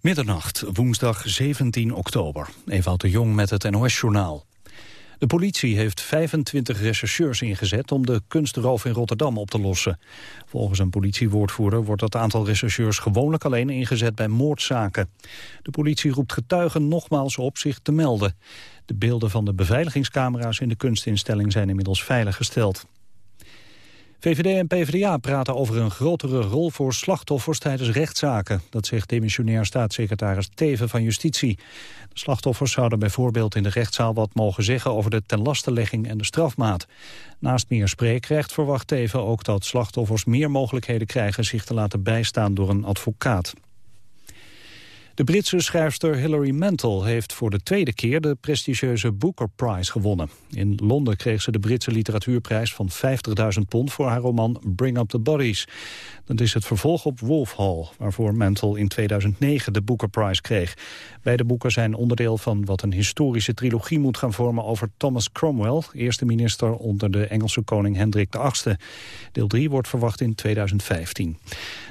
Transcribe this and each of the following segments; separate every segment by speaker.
Speaker 1: Middernacht, woensdag 17 oktober. Ewout de Jong met het NOS-journaal. De politie heeft 25 rechercheurs ingezet om de kunstroof in Rotterdam op te lossen. Volgens een politiewoordvoerder wordt dat aantal rechercheurs gewoonlijk alleen ingezet bij moordzaken. De politie roept getuigen nogmaals op zich te melden. De beelden van de beveiligingscamera's in de kunstinstelling zijn inmiddels veiliggesteld. VVD en PvdA praten over een grotere rol voor slachtoffers tijdens rechtszaken. Dat zegt demissionair staatssecretaris Teven van Justitie. De slachtoffers zouden bijvoorbeeld in de rechtszaal wat mogen zeggen over de tenlastelegging en de strafmaat. Naast meer spreekrecht verwacht Teven ook dat slachtoffers meer mogelijkheden krijgen zich te laten bijstaan door een advocaat. De Britse schrijfster Hilary Mantel heeft voor de tweede keer de prestigieuze Booker Prize gewonnen. In Londen kreeg ze de Britse literatuurprijs van 50.000 pond voor haar roman Bring Up the Bodies. Dat is het vervolg op Wolf Hall, waarvoor Mantel in 2009 de Booker Prize kreeg. Beide boeken zijn onderdeel van wat een historische trilogie moet gaan vormen over Thomas Cromwell, eerste minister onder de Engelse koning Hendrik VIII. Deel 3 wordt verwacht in 2015.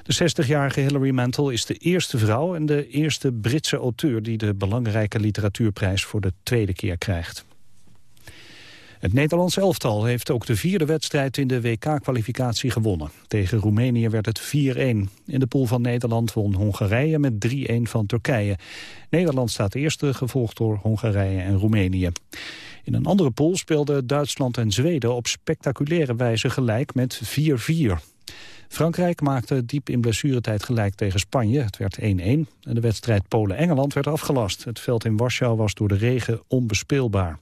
Speaker 1: De 60-jarige Hilary Mantel is de eerste vrouw en de eerste Britse auteur die de belangrijke literatuurprijs voor de tweede keer krijgt. Het Nederlands elftal heeft ook de vierde wedstrijd in de WK-kwalificatie gewonnen. Tegen Roemenië werd het 4-1. In de pool van Nederland won Hongarije met 3-1 van Turkije. Nederland staat eerste, gevolgd door Hongarije en Roemenië. In een andere pool speelden Duitsland en Zweden op spectaculaire wijze gelijk met 4-4. Frankrijk maakte diep in blessuretijd gelijk tegen Spanje. Het werd 1-1 en de wedstrijd Polen-Engeland werd afgelast. Het veld in Warschau was door de regen onbespeelbaar.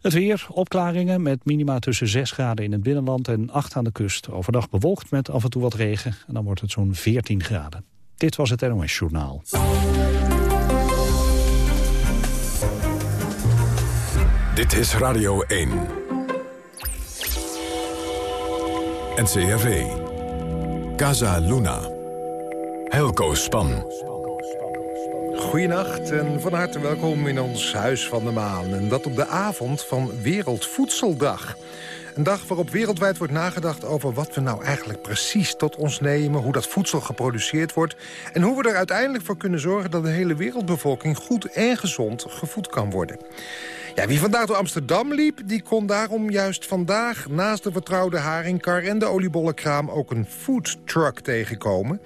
Speaker 1: Het weer, opklaringen met minima tussen 6 graden in het binnenland en 8 aan de kust. Overdag bewolkt met af en toe wat regen en dan wordt het zo'n 14 graden. Dit was het NOS Journaal.
Speaker 2: Dit is Radio 1. NCRV. Casa Luna. Helco Span.
Speaker 3: Goedenacht en van harte welkom in ons Huis van de Maan. En dat op de avond van Wereldvoedseldag. Een dag waarop wereldwijd wordt nagedacht over wat we nou eigenlijk precies tot ons nemen... hoe dat voedsel geproduceerd wordt... en hoe we er uiteindelijk voor kunnen zorgen dat de hele wereldbevolking... goed en gezond gevoed kan worden. Ja, wie vandaag door Amsterdam liep, die kon daarom juist vandaag... naast de vertrouwde haringkar en de oliebollenkraam... ook een food truck tegenkomen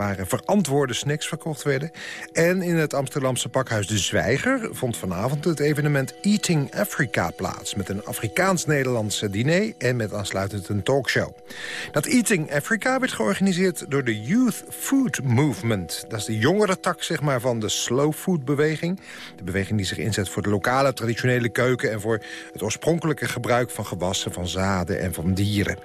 Speaker 3: waar verantwoorde snacks verkocht werden. En in het Amsterdamse pakhuis De Zwijger vond vanavond het evenement Eating Africa plaats... met een Afrikaans-Nederlandse diner en met aansluitend een talkshow. Dat Eating Africa werd georganiseerd door de Youth Food Movement. Dat is de jongere tak zeg maar, van de slow food beweging. De beweging die zich inzet voor de lokale traditionele keuken... en voor het oorspronkelijke gebruik van gewassen, van zaden en van dieren.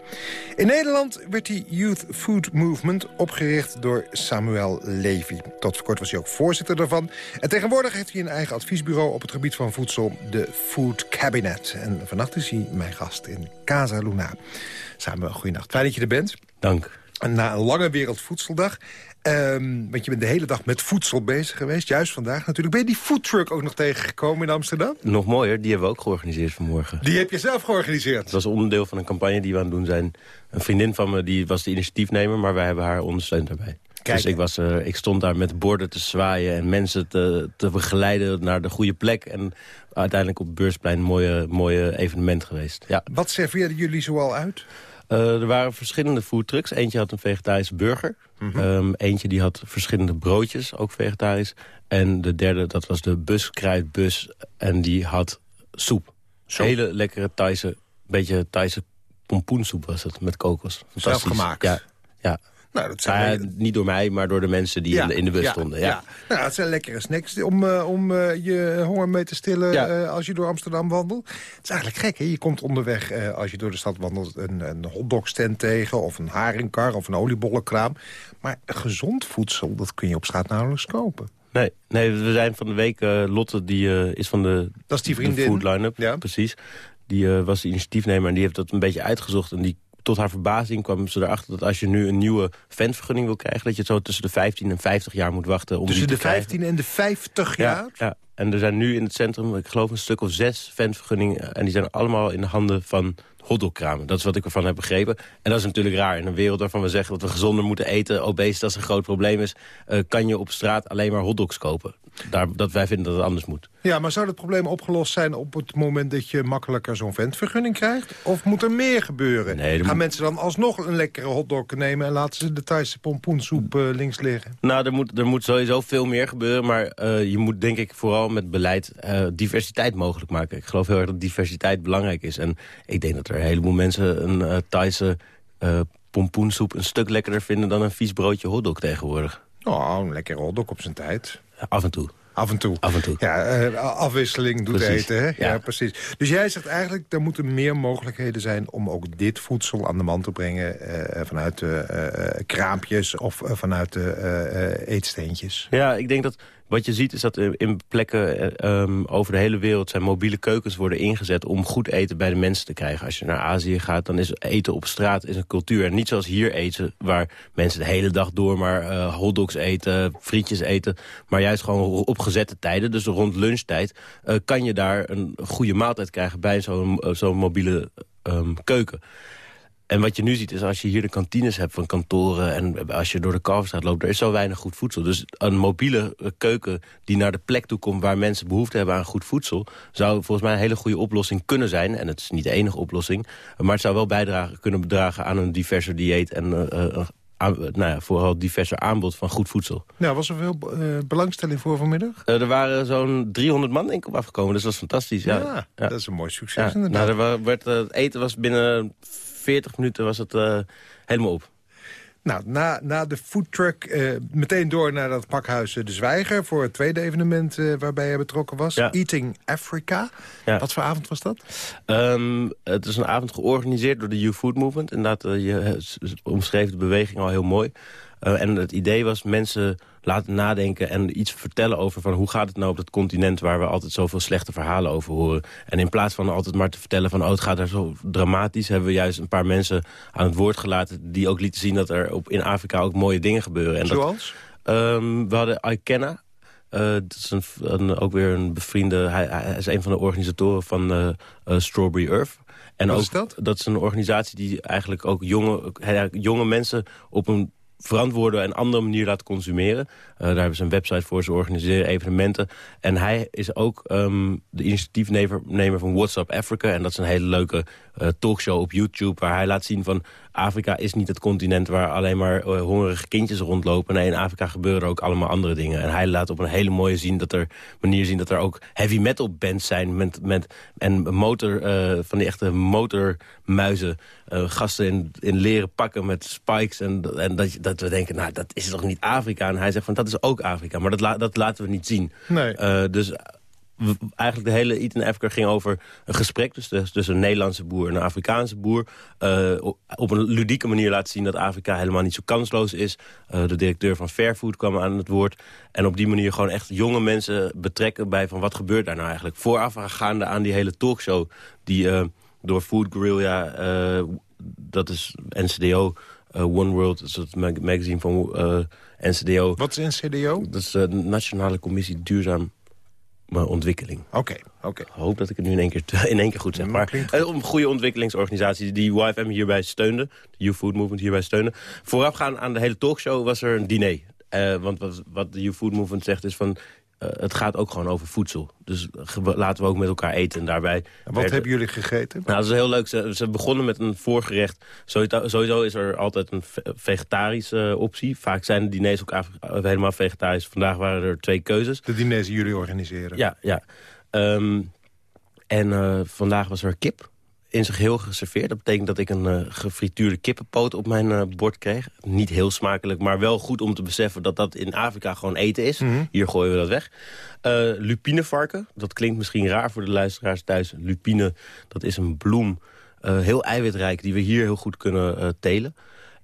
Speaker 3: In Nederland werd die Youth Food Movement opgericht door Samuel Levy. Tot voor kort was hij ook voorzitter daarvan. En tegenwoordig heeft hij een eigen adviesbureau op het gebied van voedsel, de Food Cabinet. En vannacht is hij mijn gast in Casa Luna. Samuel, goeienacht. Fijn dat je er bent.
Speaker 4: Dank.
Speaker 3: Na een lange Wereldvoedseldag Um, want je bent de hele dag met voedsel bezig geweest. Juist vandaag natuurlijk. Ben je die foodtruck ook nog tegengekomen in Amsterdam?
Speaker 4: Nog mooier, die hebben we ook georganiseerd vanmorgen.
Speaker 3: Die heb je zelf georganiseerd?
Speaker 4: Het was onderdeel van een campagne die we aan het doen zijn. Een vriendin van me die was de initiatiefnemer, maar wij hebben haar ondersteund daarbij. Dus ik, was, uh, ik stond daar met borden te zwaaien en mensen te, te begeleiden naar de goede plek. En uiteindelijk op Beursplein een mooie, mooie evenement geweest. Ja.
Speaker 3: Wat serveerden jullie zoal uit?
Speaker 4: Uh, er waren verschillende foodtrucks. Eentje had een vegetarische burger. Mm -hmm. um, eentje die had verschillende broodjes, ook vegetarisch. En de derde, dat was de buskruidbus. En die had soep. soep. Hele lekkere Thaise, beetje Thaise pompoensoep was het, met kokos.
Speaker 3: Zelf gemaakt?
Speaker 4: Ja, ja.
Speaker 3: Nou, dat zijn
Speaker 4: nou, Niet door mij, maar door de mensen die ja, in, de, in de bus
Speaker 3: ja,
Speaker 4: stonden. Ja.
Speaker 3: Ja. Nou, het zijn lekkere snacks om, uh, om uh, je honger mee te stillen uh, als je door Amsterdam wandelt. Het is eigenlijk gek, hè? Je komt onderweg, als je door de stad wandelt... een, een hotdogstand tegen, of een haringkar, of een oliebollenkraam. Maar gezond voedsel, dat kun je op straat nauwelijks kopen.
Speaker 4: Nee, nee we zijn van de week... Lotte, die is van de,
Speaker 3: dat is die vriendin.
Speaker 4: de food line-up, ja. precies. Die was de initiatiefnemer en die heeft dat een beetje uitgezocht... en die tot haar verbazing kwam ze erachter dat als je nu een nieuwe ventvergunning wil krijgen... dat je zo tussen de 15 en 50 jaar moet wachten om
Speaker 3: Tussen
Speaker 4: die
Speaker 3: de
Speaker 4: te krijgen.
Speaker 3: 15 en de 50 jaar?
Speaker 4: Ja, ja, en er zijn nu in het centrum, ik geloof een stuk of zes ventvergunningen... en die zijn allemaal in de handen van hotdogkramen. Dat is wat ik ervan heb begrepen. En dat is natuurlijk raar. In een wereld waarvan we zeggen dat we gezonder moeten eten... obesitas een groot probleem is... eh, kan je op straat alleen maar hotdogs kopen. Daar, dat wij vinden dat het anders moet.
Speaker 3: Ja, maar zou het probleem opgelost zijn op het moment dat je makkelijker zo'n ventvergunning krijgt? Of moet er meer gebeuren?
Speaker 4: Nee,
Speaker 3: Gaan
Speaker 4: moet-
Speaker 3: mensen dan alsnog een lekkere hotdog nemen... en laten ze de Thaise pompoensoep eh, links liggen?
Speaker 4: Nou, er moet, er moet sowieso veel meer gebeuren. Maar eh, je moet denk ik vooral met beleid eh, diversiteit mogelijk maken. Ik geloof heel erg dat diversiteit belangrijk is. En ik denk dat er een heleboel mensen een Thaise pompoensoep... een stuk lekkerder vinden dan een vies broodje hotdog tegenwoordig.
Speaker 3: Nou, een lekkere hotdog op zijn tijd.
Speaker 4: Af en toe.
Speaker 3: Af en toe.
Speaker 4: Af en toe.
Speaker 3: Ja, eh, afwisseling doet
Speaker 4: Precies,
Speaker 3: eten, hè? Ja.
Speaker 4: ja.
Speaker 3: precies. Dus jij zegt eigenlijk, er moeten meer mogelijkheden zijn... om ook dit voedsel aan de man te brengen... eh, vanuit de eh, kraampjes of vanuit de eetsteentjes.
Speaker 4: Ja, ik denk dat wat je ziet is dat in- in plekken eh, ehm, over de hele wereld... zijn mobiele keukens worden ingezet om goed eten bij de mensen te krijgen. Als je naar Azië gaat, dan is eten op straat is een cultuur. En niet zoals hier eten, waar mensen de hele dag door maar eh, hotdogs eten... frietjes eten, maar juist gewoon op gezette tijden. Dus rond lunchtijd eh, kan je daar een goede maaltijd krijgen... bij zo'n eh, zo'n mobiele ehm, keuken. En wat je nu ziet is als je hier de kantines hebt van kantoren... en als je door de Kalverstraat loopt, er is zo weinig goed voedsel. Dus een mobiele eh, keuken die naar de plek toe komt... waar mensen behoefte hebben aan goed voedsel... zou volgens mij een hele goede oplossing kunnen zijn. En het is niet de enige oplossing. Maar het zou wel bijdragen, kunnen bedragen aan een diverser dieet... en eh, eh, aan- nou ja, vooral diverser aanbod van goed voedsel.
Speaker 3: Nou, was er veel belangstelling voor vanmiddag?
Speaker 4: Er waren zo'n 300 man denk ik op afgekomen, dus dat is fantastisch. Ja, ja.
Speaker 3: dat is een mooi succes
Speaker 4: Ja,
Speaker 3: inderdaad.
Speaker 4: nou, er werd, het eten was binnen 40 minuten was het eh, helemaal op.
Speaker 3: Nou, na, na de foodtruck eh, meteen door naar dat pakhuis eh, De Zwijger... voor het tweede evenement waarbij hij betrokken was.
Speaker 4: Ja.
Speaker 3: Eating Africa.
Speaker 4: Ja.
Speaker 3: Wat voor avond was dat?
Speaker 4: Ehm, het is een avond georganiseerd door de Youth Food Movement. Inderdaad, je omschreef de beweging al heel mooi. Eh, en het idee was mensen laten nadenken en iets vertellen over... van hoe gaat het nou op dat continent waar we altijd zoveel slechte verhalen over horen. En in plaats van altijd maar te vertellen van... oh, het gaat daar zo dramatisch... hebben we juist een paar mensen aan het woord gelaten... die ook lieten zien dat er op, in Afrika ook mooie dingen gebeuren. En dat,
Speaker 3: Zoals?
Speaker 4: Ehm, we hadden Ikenna. Eh, dat is een, een- ook weer een bevriende... Hij, hij is een van de organisatoren van eh, Strawberry Earth. En
Speaker 3: Wat
Speaker 4: ook,
Speaker 3: is dat?
Speaker 4: Dat is een organisatie die eigenlijk ook jonge, jonge mensen op een verantwoorde en andere manier laat consumeren. Eh, daar hebben ze een website voor, ze organiseren evenementen. En hij is ook ehm, de initiatiefnemer nemer van WhatsApp Africa. En dat is een hele leuke eh, talkshow op YouTube... waar hij laat zien van Afrika is niet het continent... waar alleen maar eh, hongerige kindjes rondlopen. Nee, in Afrika gebeuren ook allemaal andere dingen. En hij laat op een hele mooie zien dat er, manier zien... dat er ook heavy metal bands zijn met, met, en motor, eh, van die echte motormuizen... eh, gasten in, in leren pakken met spikes. En, en dat, dat we denken, nou, dat is toch niet Afrika? En hij zegt van, dat is ook Afrika. Maar dat, la- dat laten we niet zien.
Speaker 3: Nee.
Speaker 4: Dus eigenlijk de hele Eat in Africa ging over een gesprek... dus tussen een Nederlandse boer en een Afrikaanse boer... eh, op- een ludieke manier laten zien dat Afrika helemaal niet zo kansloos is. Eh, de directeur van Fairfood kwam aan het woord. En op die manier gewoon echt jonge mensen betrekken bij... van wat gebeurt daar nou eigenlijk? Voorafgaande aan die hele talkshow... die eh, door Food Guerrilla, dat is NCDO... One World, dat is het mag- magazine van NCDO...
Speaker 3: Wat is een CDO?
Speaker 4: Dat is de Nationale Commissie Duurzaam eh, Ontwikkeling.
Speaker 3: Oké, oké.
Speaker 4: Ik hoop dat ik het nu in één keer, in één keer goed zeg.
Speaker 3: Ja,
Speaker 4: Maar
Speaker 3: klinkt
Speaker 4: eh, een goede ontwikkelingsorganisatie die YFM hierbij steunde. De Youth Food Movement hierbij steunde. Voorafgaan aan de hele talkshow was er een diner. Eh, want wat, wat de Youth Food Movement zegt is van... eh, het gaat ook gewoon over voedsel. Dus laten we ook met elkaar eten. En daarbij
Speaker 3: En wat hebben jullie gegeten?
Speaker 4: nou, dat is heel leuk. Ze, ze begonnen met een voorgerecht. Sowieso, sowieso is er altijd een ve- vegetarische eh, optie. Vaak zijn de diners ook af- helemaal vegetarisch. Vandaag waren er twee keuzes.
Speaker 3: De diners die jullie organiseren.
Speaker 4: Ja, ja. Ehm, en eh, vandaag was er kip in zijn geheel geserveerd. Dat betekent dat ik een eh, gefrituurde kippenpoot op mijn eh, bord kreeg. Niet heel smakelijk, maar wel goed om te beseffen... dat dat in Afrika gewoon eten is. Hier gooien we dat weg. Eh lupinevarken, dat klinkt misschien raar voor de luisteraars thuis. Lupine, dat is een bloem, heel eiwitrijk... die we hier heel goed kunnen telen.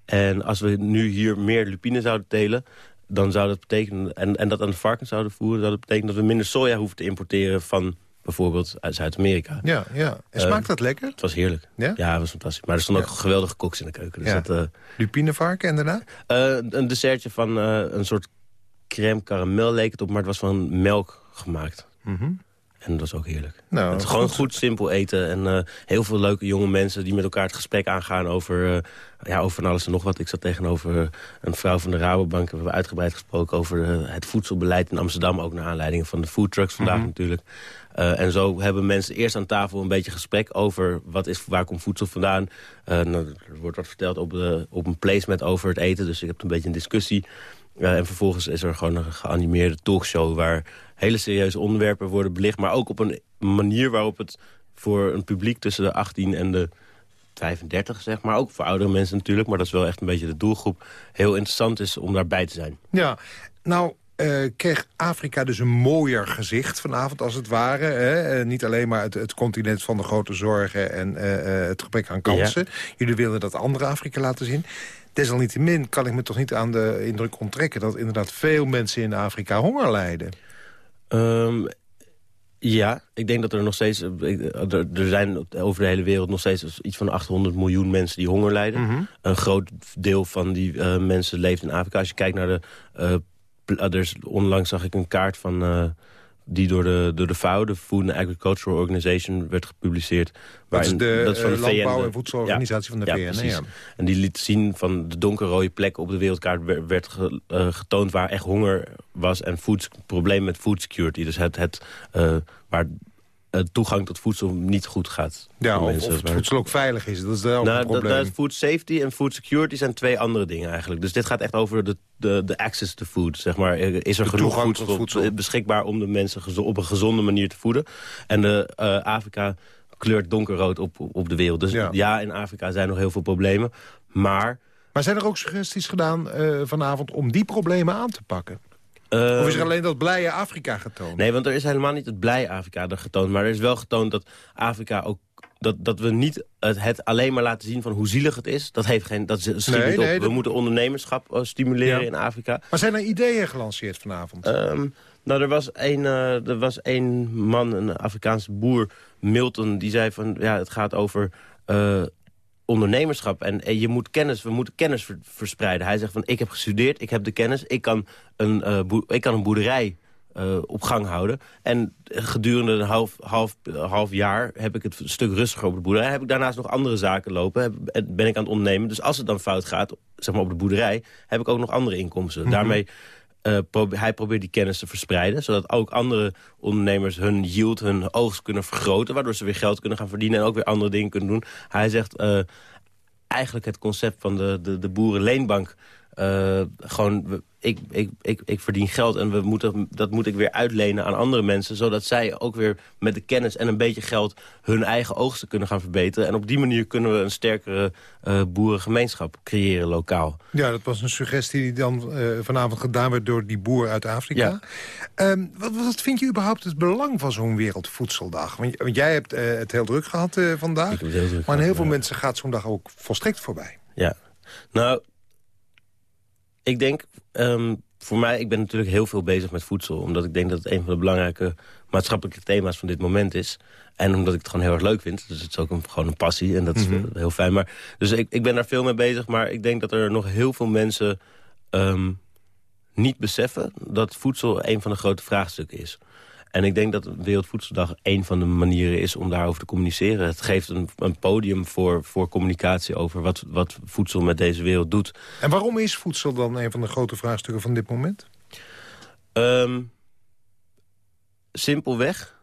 Speaker 4: En als we nu hier meer lupine zouden telen dan zou dat betekenen, en, en dat aan de varkens zouden voeren... zou dat betekenen dat we minder soja hoeven te importeren van bijvoorbeeld uit Zuid-Amerika.
Speaker 3: Ja, ja. En smaakt dat lekker?
Speaker 4: Het was heerlijk.
Speaker 3: Ja?
Speaker 4: Ja, het was fantastisch. Maar er stonden ook geweldige koks in de keuken. Dus dat, eh,
Speaker 3: Lupinevarken en daarna?
Speaker 4: eh, een dessertje van eh, een soort crème karamel leek het op, maar het was van melk gemaakt. En dat was ook heerlijk.
Speaker 3: Nou,
Speaker 4: het gewoon
Speaker 3: goed.
Speaker 4: goed, simpel eten. En eh, heel veel leuke jonge mensen die met elkaar het gesprek aangaan over, eh, ja, over van alles en nog wat. Ik zat tegenover een vrouw van de Rabobank. We hebben uitgebreid gesproken over eh, het voedselbeleid in Amsterdam. Ook naar aanleiding van de foodtrucks vandaag
Speaker 3: Mhm.
Speaker 4: natuurlijk. Eh, en zo hebben mensen eerst aan tafel een beetje gesprek over... Wat is, waar komt voedsel vandaan. Eh, nou, er wordt wat verteld op, de, op een placement over het eten. Dus ik heb een beetje een discussie. Eh, en vervolgens is er gewoon een geanimeerde talkshow... waar hele serieuze onderwerpen worden belicht... maar ook op een manier waarop het voor een publiek tussen de 18 en de 35, zeg maar... ook voor oudere mensen natuurlijk, maar dat is wel echt een beetje de doelgroep... heel interessant is om daarbij te zijn.
Speaker 3: Ja, nou eh, kreeg Afrika dus een mooier gezicht vanavond als het ware. Hè? Eh, niet alleen maar het, het continent van de grote zorgen en eh, het gebrek aan kansen. Jullie wilden dat andere Afrika laten zien. Desalniettemin kan ik me toch niet aan de indruk onttrekken... dat inderdaad veel mensen in Afrika honger lijden.
Speaker 4: Ehm, ja, ik denk dat er nog steeds... Er, er zijn over de hele wereld nog steeds iets van 800 miljoen mensen die honger lijden. Een groot deel van die mensen leeft in Afrika. Als je kijkt naar de... pl- er is, onlangs zag ik een kaart van... eh, die door de, door de FAO, de Food and Agricultural Organization, werd gepubliceerd.
Speaker 3: Dat is de,
Speaker 4: dat is van
Speaker 3: eh,
Speaker 4: de
Speaker 3: Landbouw-
Speaker 4: VN,
Speaker 3: en Voedselorganisatie van de
Speaker 4: ja,
Speaker 3: VN. Ja.
Speaker 4: En die liet zien van de donkerrode plekken op de wereldkaart... werd, werd ge- eh, getoond waar echt honger was en food, probleem met food security. Dus het, het, eh, waar toegang tot voedsel niet goed gaat.
Speaker 3: Ja, of,
Speaker 4: mensen.
Speaker 3: of het voedsel ook veilig is. Dat is wel
Speaker 4: nou,
Speaker 3: een
Speaker 4: dat,
Speaker 3: probleem.
Speaker 4: dat food safety en food security zijn twee andere dingen eigenlijk. Dus dit gaat echt over de, de, de access to food. Zeg maar. Is er
Speaker 3: De
Speaker 4: genoeg voedsel,
Speaker 3: voedsel.
Speaker 4: beschikbaar om de mensen op een gezonde manier te voeden? En de eh, Afrika kleurt donkerrood op, op de wereld. Dus
Speaker 3: Ja.
Speaker 4: ja. in Afrika zijn nog heel veel problemen. Maar...
Speaker 3: Maar zijn er ook suggesties gedaan eh, vanavond om die problemen aan te pakken?
Speaker 4: Eh,
Speaker 3: Of is er alleen dat blije Afrika getoond?
Speaker 4: Nee, want er is helemaal niet het blij Afrika getoond. Maar er is wel getoond dat Afrika ook... Dat, dat we niet het, het alleen maar laten zien van hoe zielig het is. Dat, heeft geen, dat schiet
Speaker 3: Nee,
Speaker 4: niet op. We
Speaker 3: dat-
Speaker 4: moeten ondernemerschap eh, stimuleren
Speaker 3: Ja.
Speaker 4: in Afrika.
Speaker 3: Maar zijn er ideeën gelanceerd vanavond?
Speaker 4: Ehm, nou, er was, een, eh, er was een man, een Afrikaanse boer, Milton... die zei van, ja, het gaat over eh, ondernemerschap. En, en je moet kennis, we moeten kennis ver- verspreiden. Hij zegt van, ik heb gestudeerd, ik heb de kennis... ik kan een, eh, ik kan een boerderij eh, op gang houden. En gedurende een half, half, half jaar heb ik het een stuk rustiger op de boerderij. Heb ik daarnaast nog andere zaken lopen. Heb, ben ik aan het ondernemen. Dus als het dan fout gaat, zeg maar op de boerderij... heb ik ook nog andere inkomsten. Daarmee... eh, hij probeert die kennis te verspreiden... zodat ook andere ondernemers hun yield, hun oogst kunnen vergroten... waardoor ze weer geld kunnen gaan verdienen en ook weer andere dingen kunnen doen. Hij zegt eh, eigenlijk het concept van de, de, de boerenleenbank... eh, gewoon, ik, ik, ik, ik verdien geld en we moeten, dat moet ik weer uitlenen aan andere mensen... zodat zij ook weer met de kennis en een beetje geld... hun eigen oogsten kunnen gaan verbeteren. En op die manier kunnen we een sterkere eh, boerengemeenschap creëren lokaal.
Speaker 3: Ja, dat was een suggestie die dan eh, vanavond gedaan werd door die boer uit Afrika.
Speaker 4: Ja.
Speaker 3: Ehm, wat, wat vind je überhaupt het belang van zo'n Wereldvoedseldag? Want, want jij hebt eh, het heel druk gehad eh, vandaag.
Speaker 4: Ik heb het heel druk
Speaker 3: maar aan heel veel
Speaker 4: ja.
Speaker 3: mensen gaat zo'n dag ook volstrekt voorbij.
Speaker 4: Ja, nou, ik denk, ehm, voor mij, ik ben natuurlijk heel veel bezig met voedsel. Omdat ik denk dat het een van de belangrijke maatschappelijke thema's van dit moment is. En omdat ik het gewoon heel erg leuk vind. Dus het is ook een, gewoon een passie en dat is
Speaker 3: Mhm.
Speaker 4: heel fijn. Maar, dus ik, ik ben daar veel mee bezig. Maar ik denk dat er nog heel veel mensen ehm, niet beseffen... dat voedsel een van de grote vraagstukken is. En ik denk dat Wereldvoedseldag een van de manieren is om daarover te communiceren. Het geeft een, een podium voor, voor communicatie over wat, wat voedsel met deze wereld doet.
Speaker 3: En waarom is voedsel dan een van de grote vraagstukken van dit moment?
Speaker 4: Ehm, simpelweg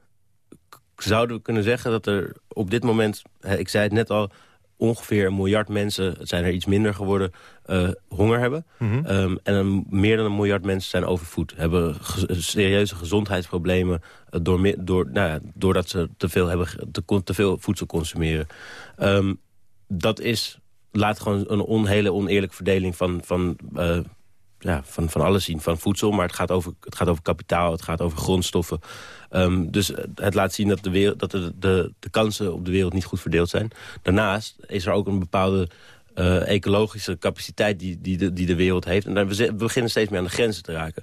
Speaker 4: zouden we kunnen zeggen dat er op dit moment... ik zei het net al, ongeveer een miljard mensen... het zijn er iets minder geworden, eh, honger hebben. Ehm, en een, meer dan een miljard mensen zijn overvoed. Hebben ge- serieuze gezondheidsproblemen... eh, door, door, nou ja, doordat ze te veel, hebben, te, kon- te veel voedsel consumeren. Ehm, dat is, laat gewoon een on, hele oneerlijke verdeling van... van eh, ja, van, van alles zien, van voedsel. Maar het gaat over, het gaat over kapitaal, het gaat over grondstoffen. Ehm, dus het laat zien dat, de, wereld, dat de, de, de kansen op de wereld niet goed verdeeld zijn. Daarnaast is er ook een bepaalde eh, ecologische capaciteit die, die, de, die de wereld heeft. En we beginnen steeds meer aan de grenzen te raken.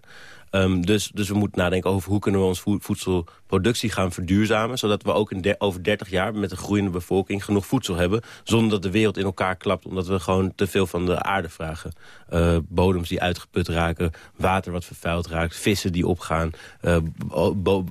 Speaker 4: Ehm, dus, dus we moeten nadenken over hoe kunnen we ons voedselproductie gaan verduurzamen... zodat we ook in over 30 jaar met een groeiende bevolking genoeg voedsel hebben... zonder dat de wereld in elkaar klapt, omdat we gewoon te veel van de aarde vragen. Uh, bodems die uitgeput raken, water wat vervuild raakt, vissen die opgaan... Uh,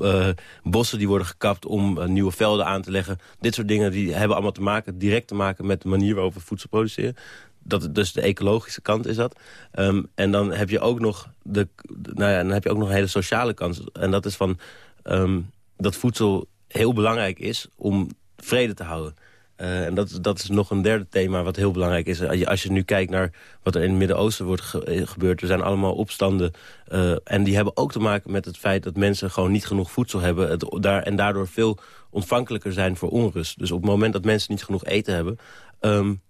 Speaker 4: uh, bossen die worden gekapt om nieuwe velden aan te leggen. Dit soort dingen die hebben allemaal te maken, direct te maken met de manier waarop we voedsel produceren dat, dus de ecologische kant is dat. Ehm, en dan heb je ook nog de, nou ja, dan heb je ook nog een hele sociale kant. En dat is van ehm, dat voedsel heel belangrijk is om vrede te houden. Uh, en dat, dat is nog een derde thema wat heel belangrijk is. Als je nu kijkt naar wat er in het Midden-Oosten wordt eh, gebeurd... er zijn allemaal opstanden. Uh, en die hebben ook te maken met het feit dat mensen gewoon niet genoeg voedsel hebben... Daar, en daardoor veel ontvankelijker zijn voor onrust. Dus op het moment dat mensen niet genoeg eten hebben... Um,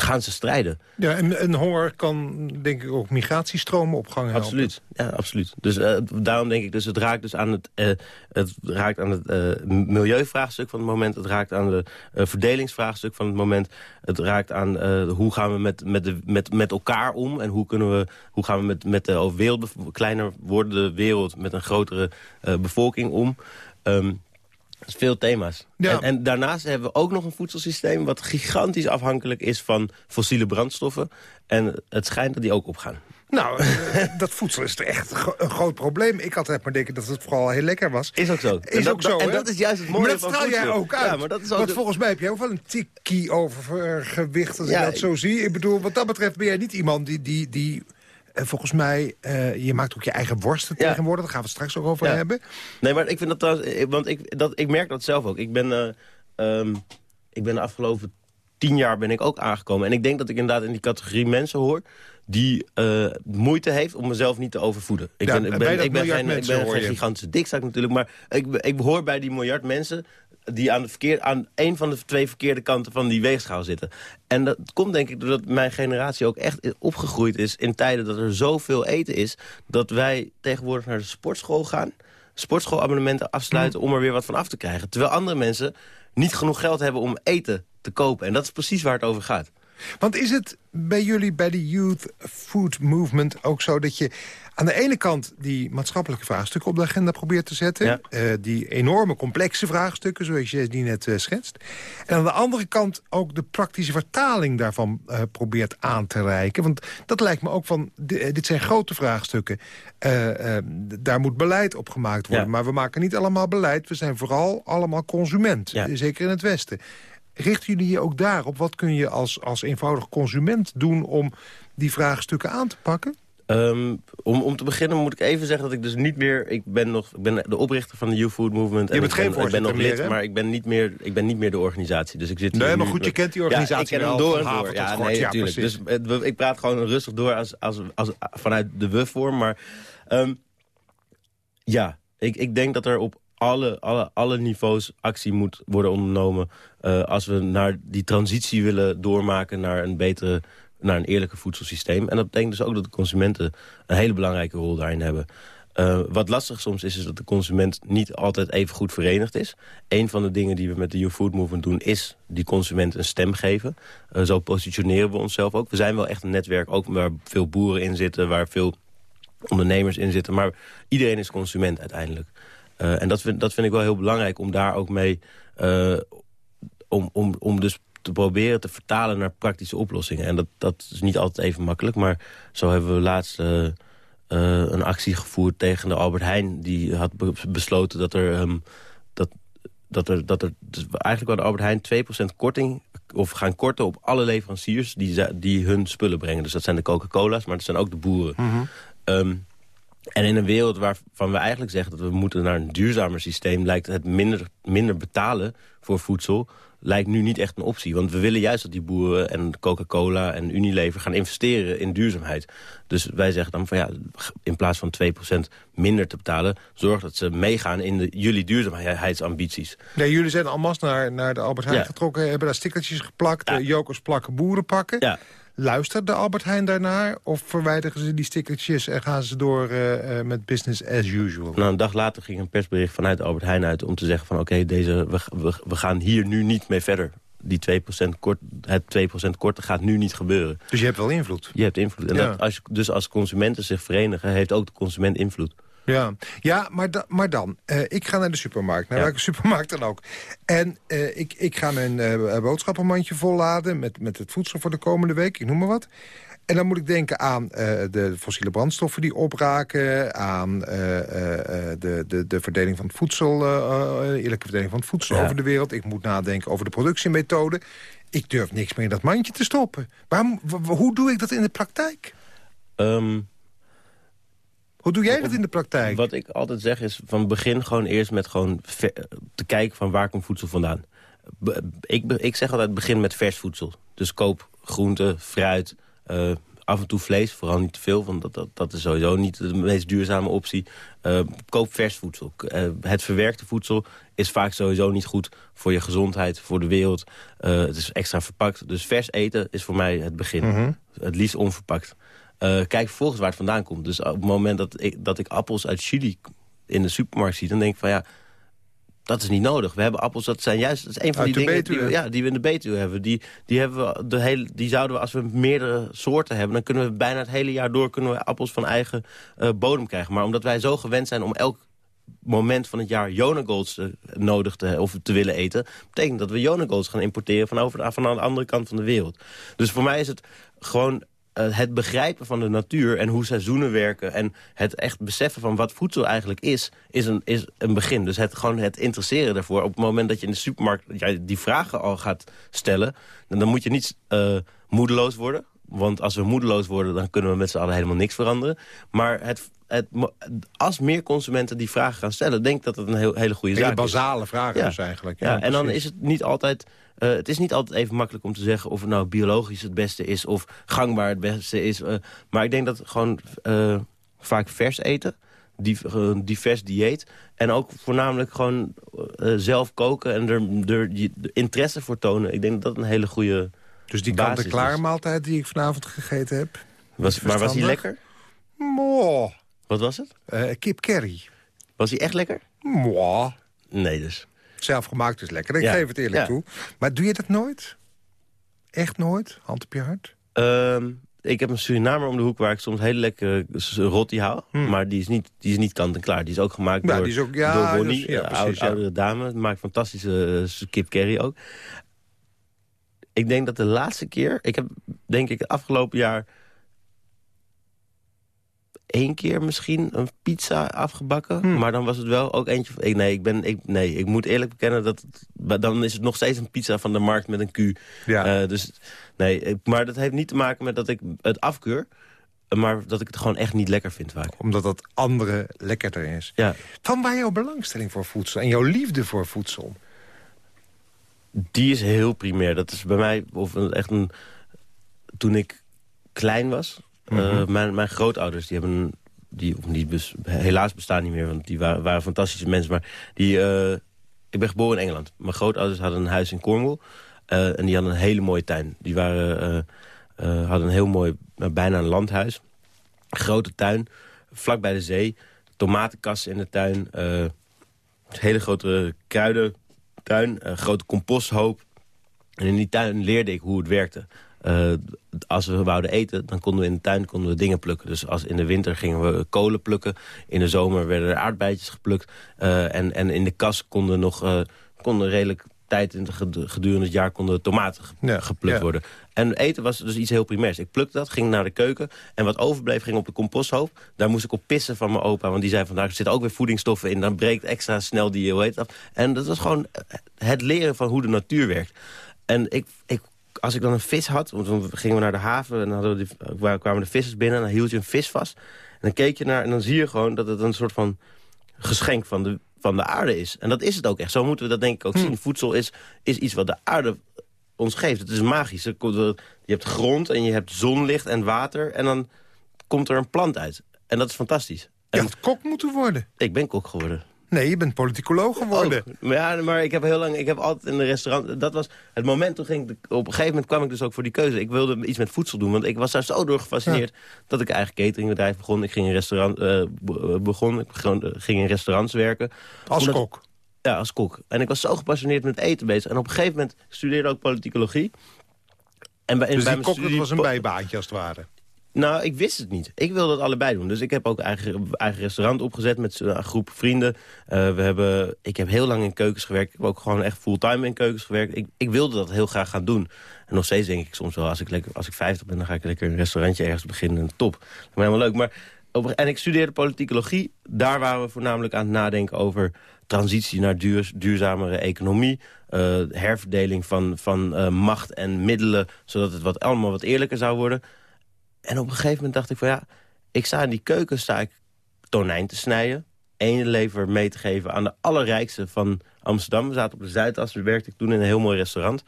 Speaker 4: gaan ze strijden.
Speaker 3: Ja, en, en honger kan denk ik ook migratiestromen op gang helpen.
Speaker 4: Absoluut, ja, absoluut. Dus uh, daarom denk ik, dus het raakt dus aan het, uh, het, raakt aan het uh, milieuvraagstuk van het moment. Het raakt aan de verdelingsvraagstuk van het moment. Het raakt aan hoe gaan we met, met, de, met, met elkaar om. En hoe, kunnen we, hoe gaan we met, met de wereld, kleiner wordende wereld met een grotere bevolking om. Um, veel thema's. En, en, daarnaast hebben we ook nog een voedselsysteem... wat gigantisch afhankelijk is van fossiele brandstoffen. En het schijnt dat die ook opgaan.
Speaker 3: Nou, eh, dat voedsel is echt een groot probleem. Ik had het maar denken dat het vooral heel lekker was.
Speaker 4: Is ook zo.
Speaker 3: Is ook zo,
Speaker 4: En dat is juist het mooie
Speaker 3: maar dat straal jij ook uit.
Speaker 4: Ja, maar dat is ook
Speaker 3: Want volgens mij heb jij ook wel een tikkie over gewicht... als ja, ik dat zo zie. Ik bedoel, wat dat betreft ben jij niet iemand die... die, die volgens mij, uh, je maakt ook je eigen worsten tegenwoordig. Daar gaan we het straks ook over hebben.
Speaker 4: Nee, maar ik vind dat trouwens... Eh, want ik, dat, ik merk dat zelf ook. Ik ben, uh, um, ik ben de afgelopen tien jaar ben ik ook aangekomen. En ik denk dat ik inderdaad in die categorie mensen hoor die uh, moeite heeft om mezelf niet te overvoeden. Ik ben, ik ben, ik ben geen, ik ben geen gigantische dikzak natuurlijk, maar ik, ik hoor bij die miljard mensen die aan, de verkeer, aan een van de twee verkeerde kanten van die weegschaal zitten. En dat komt denk ik doordat mijn generatie ook echt opgegroeid is... in tijden dat er zoveel eten is... dat wij tegenwoordig naar de sportschool gaan... sportschoolabonnementen afsluiten om er weer wat van af te krijgen. Terwijl andere mensen niet genoeg geld hebben om eten te kopen. En dat is precies waar het over gaat.
Speaker 3: Want is het bij jullie, bij de Youth Food Movement ook zo... dat je aan de ene kant die maatschappelijke vraagstukken op de agenda probeert te zetten. Eh, die enorme complexe vraagstukken, zoals je die net uh, schetst. En aan de andere kant ook de praktische vertaling daarvan uh, probeert aan te reiken. Want dat lijkt me ook van, dit zijn grote vraagstukken. daar moet beleid op gemaakt worden. Maar we maken niet allemaal beleid. We zijn vooral allemaal consument, zeker in het Westen. Richten jullie je ook daarop? Wat kun je als, als eenvoudig consument doen om die vraagstukken aan te pakken?
Speaker 4: Um, om, om te beginnen moet ik even zeggen dat ik dus niet meer... Ik ben, nog, ik ben de oprichter van de Youth Food Movement.
Speaker 3: Je bent geen
Speaker 4: ben, ik ben nog lid, maar ik ben, niet meer, ik ben niet meer de organisatie. Dus ik zit
Speaker 3: nee, maar goed, je kent die organisatie
Speaker 4: ja, ik ken hem door en door. Ja, nee, natuurlijk. dus ik praat gewoon rustig door als, als, als, vanuit de we-vorm. Maar um, ja, ik, ik denk dat er op alle, alle, alle niveaus actie moet worden ondernomen... Uh, als we naar die transitie willen doormaken naar een betere naar een eerlijke voedselsysteem. En dat betekent dus ook dat de consumenten een hele belangrijke rol daarin hebben. Uh, wat lastig soms is, is dat de consument niet altijd even goed verenigd is. Een van de dingen die we met de Youth Food Movement doen... is die consument een stem geven. Uh, zo positioneren we onszelf ook. We zijn wel echt een netwerk, ook waar veel boeren in zitten... waar veel ondernemers in zitten. Maar iedereen is consument uiteindelijk. Uh, en dat vind, dat vind ik wel heel belangrijk om daar ook mee... om, om, om dus te proberen te vertalen naar praktische oplossingen. En dat, dat is niet altijd even makkelijk, maar zo hebben we laatst... Uh, een actie gevoerd tegen de Albert Heijn. Die had besloten dat er... Um, dat, dat er, dat er dus eigenlijk de Albert Heijn 2% korting... of gaan korten op alle leveranciers die, die hun spullen brengen. Dus dat zijn de Coca-Cola's, maar dat zijn ook de boeren. Mhm. Ehm, en in een wereld waarvan we eigenlijk zeggen dat we moeten naar een duurzamer systeem... lijkt het minder, minder betalen voor voedsel lijkt nu niet echt een optie. Want we willen juist dat die boeren en Coca-Cola en Unilever gaan investeren in duurzaamheid. Dus wij zeggen dan van ja, in plaats van 2% minder te betalen... zorg dat ze meegaan in de, jullie duurzaamheidsambities.
Speaker 3: Nee, jullie zijn almas naar, naar de Albert Heijn getrokken... hebben daar stickertjes geplakt, ja. jokers plakken, boeren pakken. Ja. Luistert de Albert Heijn daarnaar? Of verwijderen ze die stickertjes en gaan ze door uh, met business as usual?
Speaker 4: Nou, een dag later ging een persbericht vanuit Albert Heijn uit... om te zeggen van oké, deze we, we, we, gaan hier nu niet mee verder. die 2% kort, het 2% korten gaat nu niet gebeuren.
Speaker 3: Dus je hebt wel invloed?
Speaker 4: Je hebt invloed. En
Speaker 3: Ja.
Speaker 4: dat, als dus als consumenten zich verenigen, heeft ook de consument invloed.
Speaker 3: Ja, ja maar, da- maar dan. eh, ik ga naar de supermarkt, naar
Speaker 4: Ja.
Speaker 3: welke supermarkt dan ook. En eh, ik, ik ga mijn eh, boodschappenmandje volladen met, met het voedsel voor de komende week. Ik noem maar wat. En dan moet ik denken aan de fossiele brandstoffen die opraken... aan de, de, de verdeling van het voedsel, eerlijke verdeling van het voedsel
Speaker 4: Ja.
Speaker 3: over de wereld. Ik moet nadenken over de productiemethode. Ik durf niks meer in dat mandje te stoppen. Waarom, hoe doe ik dat in de praktijk?
Speaker 4: Ehm,
Speaker 3: Hoe doe jij dat in de praktijk?
Speaker 4: Wat ik altijd zeg is van begin gewoon eerst met gewoon te kijken van waar komt voedsel vandaan. Ik, ik zeg altijd begin met vers voedsel. Dus koop groente, fruit, eh, af en toe vlees. Vooral niet te veel, want dat, dat, dat is sowieso niet de meest duurzame optie. Eh, koop vers voedsel. Eh, het verwerkte voedsel is vaak sowieso niet goed voor je gezondheid, voor de wereld. Het is extra verpakt. Dus vers eten is voor mij het begin. Het liefst onverpakt. Eh, kijk vervolgens waar het vandaan komt. Dus op het moment dat ik, dat ik appels uit Chili in de supermarkt zie... dan denk ik van ja, dat is niet nodig. We hebben appels, dat zijn juist dat is een van
Speaker 3: Uit
Speaker 4: die dingen die we, ja, die we in de Betuwe hebben. Die, die, hebben we de hele, die zouden we, als we meerdere soorten hebben... dan kunnen we bijna het hele jaar door kunnen we appels van eigen eh, bodem krijgen. Maar omdat wij zo gewend zijn om elk moment van het jaar Jonagolds eh, nodig te, of te willen eten... betekent dat we Jonagolds gaan importeren van, over, van aan de andere kant van de wereld. Dus voor mij is het gewoon het begrijpen van de natuur en hoe seizoenen werken... en het echt beseffen van wat voedsel eigenlijk is, is een, is een begin. Dus het, gewoon het interesseren daarvoor. Op het moment dat je in de supermarkt ja, die vragen al gaat stellen... dan, dan moet je niet eh, moedeloos worden. Want als we moedeloos worden, dan kunnen we met z'n allen helemaal niks veranderen. Maar het, het, als meer consumenten die vragen gaan stellen... denk ik dat het een heel, hele goede
Speaker 3: Hele
Speaker 4: zaak is.
Speaker 3: basale vragen
Speaker 4: Ja.
Speaker 3: dus eigenlijk.
Speaker 4: Ja, en dan is het niet altijd... eh, het is niet altijd even makkelijk om te zeggen of het nou biologisch het beste is... of gangbaar het beste is. eh, maar ik denk dat gewoon eh, vaak vers eten, divers dieet... en ook voornamelijk gewoon zelf koken en er, er je de interesse voor tonen... ik denk dat dat een hele goede
Speaker 3: Dus die
Speaker 4: basis
Speaker 3: kant-en-klaar
Speaker 4: is.
Speaker 3: maaltijd die ik vanavond gegeten heb.
Speaker 4: Was, maar was die lekker?
Speaker 3: Mooi.
Speaker 4: Wat was het?
Speaker 3: Eh, kip curry.
Speaker 4: Was die echt lekker?
Speaker 3: Mooi.
Speaker 4: Nee dus.
Speaker 3: Zelfgemaakt is lekker, ik
Speaker 4: Ja.
Speaker 3: geef het eerlijk
Speaker 4: Ja.
Speaker 3: toe. Maar doe je dat nooit? Echt nooit? Hand op je hart?
Speaker 4: Ehm, ik heb een Surinamer om de hoek waar ik soms hele lekkere rotti haal. Maar die is niet, die is niet kant-en-klaar. Die is ook gemaakt
Speaker 3: Hmm. Ja,
Speaker 4: door,
Speaker 3: die is ook- ja,
Speaker 4: door
Speaker 3: ja,
Speaker 4: een
Speaker 3: precies,
Speaker 4: oude- oudere dame. Maakt fantastische eh, kip curry ook. Ik denk dat de laatste keer... Ik heb denk ik het afgelopen jaar... één keer misschien een pizza afgebakken.
Speaker 3: Hmm.
Speaker 4: Maar dan was het wel ook eentje... Ik, nee, ik ben, ik, nee, ik moet eerlijk bekennen dat... Het, dan is het nog steeds een pizza van de markt met een Q.
Speaker 3: Ja.
Speaker 4: Eh, dus, nee, maar dat heeft niet te maken met dat ik het afkeur. Maar dat ik het gewoon echt niet lekker vind vaak.
Speaker 3: Omdat dat andere lekkerder is.
Speaker 4: Ja,
Speaker 3: Van waar jouw belangstelling voor voedsel en jouw liefde voor voedsel?
Speaker 4: die is heel primair. Dat is bij mij of echt een... Toen ik klein was... eh, mijn, mijn grootouders, die hebben... Die, die bes- helaas bestaan niet meer, want die waren, waren fantastische mensen. Maar die, eh, ik ben geboren in Engeland. Mijn grootouders hadden een huis in Cornwall. eh, en die hadden een hele mooie tuin. Die waren, hadden een heel mooi, bijna een landhuis. Grote tuin, vlak bij de zee. Tomatenkassen in de tuin. hele grote kruidentuin. Een grote composthoop. En in die tuin leerde ik hoe het werkte. Eh, als we wouden eten, dan konden we in de tuin konden we dingen plukken. Dus als in de winter gingen we kolen plukken. In de zomer werden er aardbeidjes geplukt. Eh, en, en in de kas konden nog eh, konden redelijk tijd in ged- gedurende het jaar konden tomaten
Speaker 3: Ja,
Speaker 4: geplukt
Speaker 3: ja.
Speaker 4: worden. En eten was dus iets heel primairs. Ik plukte dat, ging naar de keuken. En wat overbleef ging op de composthoop. Daar moest ik op pissen van mijn opa. Want die zei vandaag er zitten ook weer voedingsstoffen in. Dan breekt extra snel die hoe heet dat. En dat was gewoon het leren van hoe de natuur werkt. En ik, ik, als ik dan een vis had, want dan gingen we naar de haven... en dan hadden we die, waar kwamen de vissers binnen en dan hield je een vis vast. En dan keek je naar en dan zie je gewoon dat het een soort van geschenk van de, van de aarde is. En dat is het ook echt. Zo moeten we dat denk ik ook zien. Voedsel is, is iets wat de aarde ons geeft. Het is magisch. Je hebt grond en je hebt zonlicht en water... en dan komt er een plant uit. En dat is fantastisch.
Speaker 3: Je
Speaker 4: En
Speaker 3: had kok moeten worden.
Speaker 4: ik ben kok geworden.
Speaker 3: Nee, je bent politicoloog geworden.
Speaker 4: Ook. Ja, maar ik heb heel lang, ik heb altijd in een restaurant. Dat was het moment toen ging ik, op een gegeven moment kwam ik dus ook voor die keuze. Ik wilde iets met voedsel doen, want ik was daar zo door gefascineerd dat ik een eigen cateringbedrijf begon. Ik ging in restaurant, eh, be- begon, ik eh, ging in restaurants werken.
Speaker 3: Als
Speaker 4: Omdat-
Speaker 3: kok.
Speaker 4: Ja, als kok. En ik was zo gepassioneerd met eten bezig. En op een gegeven moment studeerde ook politicologie.
Speaker 3: En bij, dus die kok, was een bijbaantje als het ware?
Speaker 4: Nou, ik wist het niet. Ik wilde het allebei doen. Dus ik heb ook eigen, eigen restaurant opgezet met een groep vrienden. Uh, we hebben, ik heb heel lang in keukens gewerkt. Ik heb ook gewoon echt fulltime in keukens gewerkt. Ik, ik wilde dat heel graag gaan doen. En nog steeds denk ik soms wel, als ik, als ik 50 ben... dan ga ik lekker een restaurantje ergens beginnen. Top. Dat is helemaal leuk. Maar, en ik studeerde politicologie. Daar waren we voornamelijk aan het nadenken over transitie naar duur, duurzamere economie. Uh, herverdeling van, van uh, macht en middelen, zodat het wat, allemaal wat eerlijker zou worden. En op een gegeven moment dacht ik van ja, ik sta in die keuken, sta ik tonijn te snijden. lever mee te geven aan de allerrijkste van Amsterdam. We zaten op de Zuidas, werkte ik toen in een heel mooi restaurant.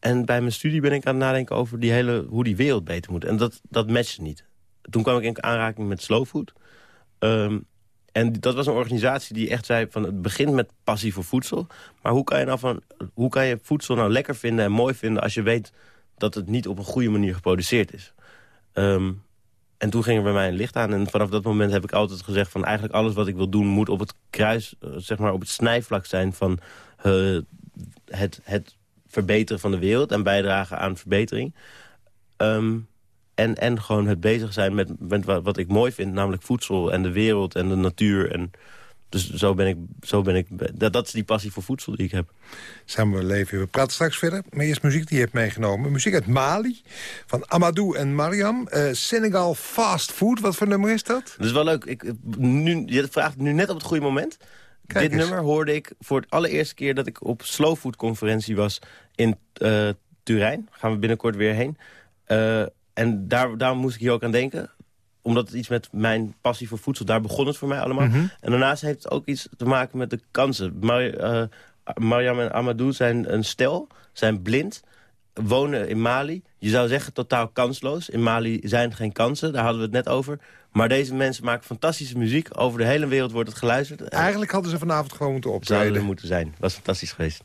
Speaker 4: En bij mijn studie ben ik aan het nadenken over die hele, hoe die wereld beter moet. En dat, dat matchte niet. Toen kwam ik in aanraking met Slow Food. Ehm, en dat was een organisatie die echt zei... van het begint met passie voor voedsel. Maar hoe kan je, nou van, hoe kan je voedsel nou lekker vinden en mooi vinden... als je weet dat het niet op een goede manier geproduceerd is? Ehm, en toen ging er bij mij een licht aan. En vanaf dat moment heb ik altijd gezegd... van eigenlijk alles wat ik wil doen moet op het kruis... Eh, zeg maar op het snijvlak zijn van uh, het, het verbeteren van de wereld... en bijdragen aan verbetering. Um, en, en gewoon het bezig zijn met, met wat ik mooi vind, namelijk voedsel en de wereld en de natuur. En dus zo ben ik, zo ben ik dat, dat is die passie voor voedsel die ik heb.
Speaker 3: Samen leven. We praten straks verder. Maar eerst muziek die je hebt meegenomen. Muziek uit Mali, van Amadou en Mariam. Uh, Senegal Fast Food, wat voor nummer is dat?
Speaker 4: Dat is wel leuk. Ik, nu, je vraagt nu net op het goede moment. Dit nummer hoorde ik voor het allereerste keer dat ik op Slow Food conferentie was in uh, Turijn. Gaan we binnenkort weer heen. Uh, en daar, daar moest ik hier ook aan denken omdat het iets met mijn passie voor voedsel... daar begon het voor mij allemaal. Mhm. En daarnaast heeft het ook iets te maken met de kansen. Mar uh, Mariam en Amadou zijn een stel, zijn blind, wonen in Mali. Je zou zeggen totaal kansloos. In Mali zijn geen kansen, daar hadden we het net over. Maar deze mensen maken fantastische muziek. Over de hele wereld wordt het geluisterd.
Speaker 3: Eigenlijk hadden ze vanavond gewoon moeten optreden.
Speaker 4: Zouden moeten zijn. Dat was fantastisch geweest.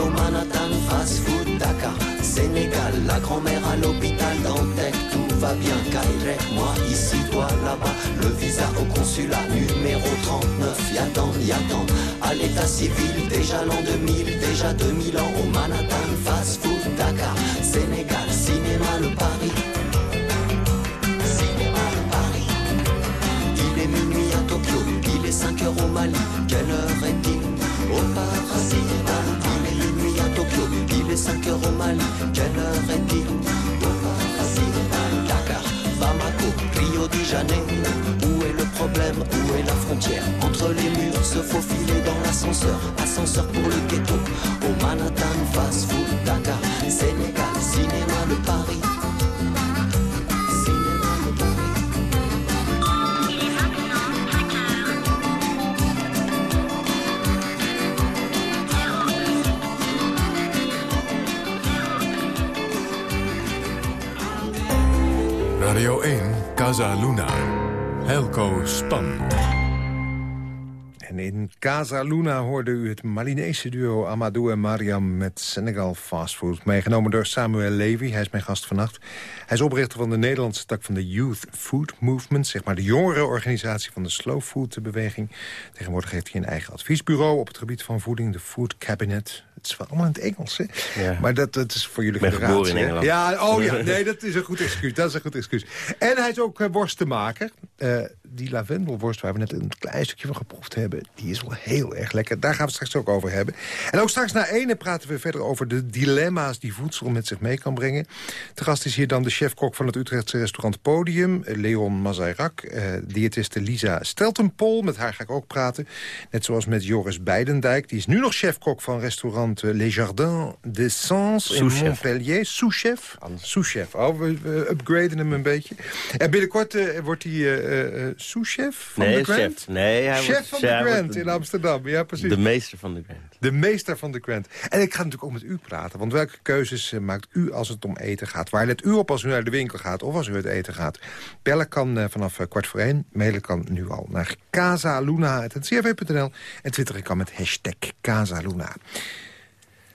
Speaker 5: au Manhattan, fast food, Dakar, Sénégal, la grand-mère à l'hôpital Dantec, tout va bien, Kairek, moi ici, toi là-bas, le visa au consulat numéro 39, y attend, attend, à l'état civil, déjà l'an 2000, déjà 2000 ans, au Manhattan, fast food, Dakar, Sénégal, cinéma, le Paris. Cinéma, le Paris. Il est minuit à Tokyo, il est 5 heures au Mali, quelle heure est-il? Au paradis 5 euros Mali, quelle heure est-il? Dakar, Bamako, Rio de Janeiro. Où est le problème? Où est la frontière? Entre les murs, se faufiler dans l'ascenseur. Ascenseur pour le ghetto. Au Manhattan, fast food, Dakar, Sénégal, cinéma, le Paris. Casa Luna. Helco Span.
Speaker 3: In Casa Luna hoorde u het Malinese duo Amadou en Mariam met Senegal Fastfood. Meegenomen door Samuel Levy, hij is mijn gast vannacht. Hij is oprichter van de Nederlandse tak van de Youth Food Movement... zeg maar de jongerenorganisatie van de slow food beweging. Tegenwoordig heeft hij een eigen adviesbureau op het gebied van voeding... de Food Cabinet. Het is wel allemaal in het Engels, hè? Ja. Maar dat, dat is voor jullie
Speaker 4: ben geboren in Engeland.
Speaker 3: Ja, oh ja, nee, dat is een goed excuus. Dat is een goed excuus. En hij is ook uh, worstenmaker. Uh, die lavendelworst waar we net een klein stukje van geproefd hebben... die is wel heel erg lekker. Daar gaan we straks ook over hebben. En ook straks na ene praten we verder over de dilemma's... die voedsel met zich mee kan brengen. Te gast is hier dan de chefkok van het Utrechtse restaurant Podium... Leon Mazairak, diëtiste Lisa Steltenpol. Met haar ga ik ook praten. Net zoals met Joris Beidendijk. Die is nu nog chefkok van restaurant Les Jardins des Sens in Montpellier. Sous-chef. Sous-chef. Oh, we, we, upgraden hem een beetje. En binnenkort uh, wordt hij uh, sous-chef van
Speaker 4: nee,
Speaker 3: de Grand?
Speaker 4: Chef. Nee, hij
Speaker 3: chef van de Grand in Amsterdam. Ja, precies.
Speaker 4: De meester van de Grand.
Speaker 3: De meester van de Grand. En ik ga natuurlijk ook met u praten. Want welke keuzes maakt u als het om eten gaat? Waar let u op als u naar de winkel gaat of als u het eten gaat? Bellen kan uh, vanaf kwart voor één. Mailen kan nu al naar casaluna.ncrv.nl. En twitteren kan met hashtag Casaluna.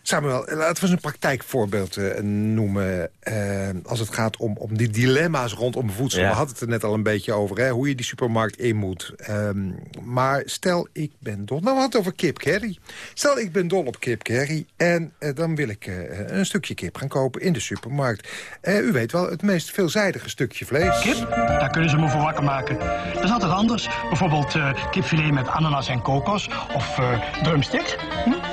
Speaker 3: Samuel, laten we eens een praktijkvoorbeeld uh, noemen... Uh, als het gaat om, om die dilemma's rondom voedsel. Ja. We hadden het er net al een beetje over, hè, hoe je die supermarkt in moet. Um, maar stel, ik ben dol... Nou, we hadden het over kip curry. Stel, ik ben dol op kip curry... en uh, dan wil ik een stukje kip gaan kopen in de supermarkt. u weet wel, het meest veelzijdige stukje vlees.
Speaker 6: Kip, daar kunnen ze me voor wakker maken. Dat is altijd anders. Bijvoorbeeld kipfilet met ananas en kokos. Of drumstick. Hm?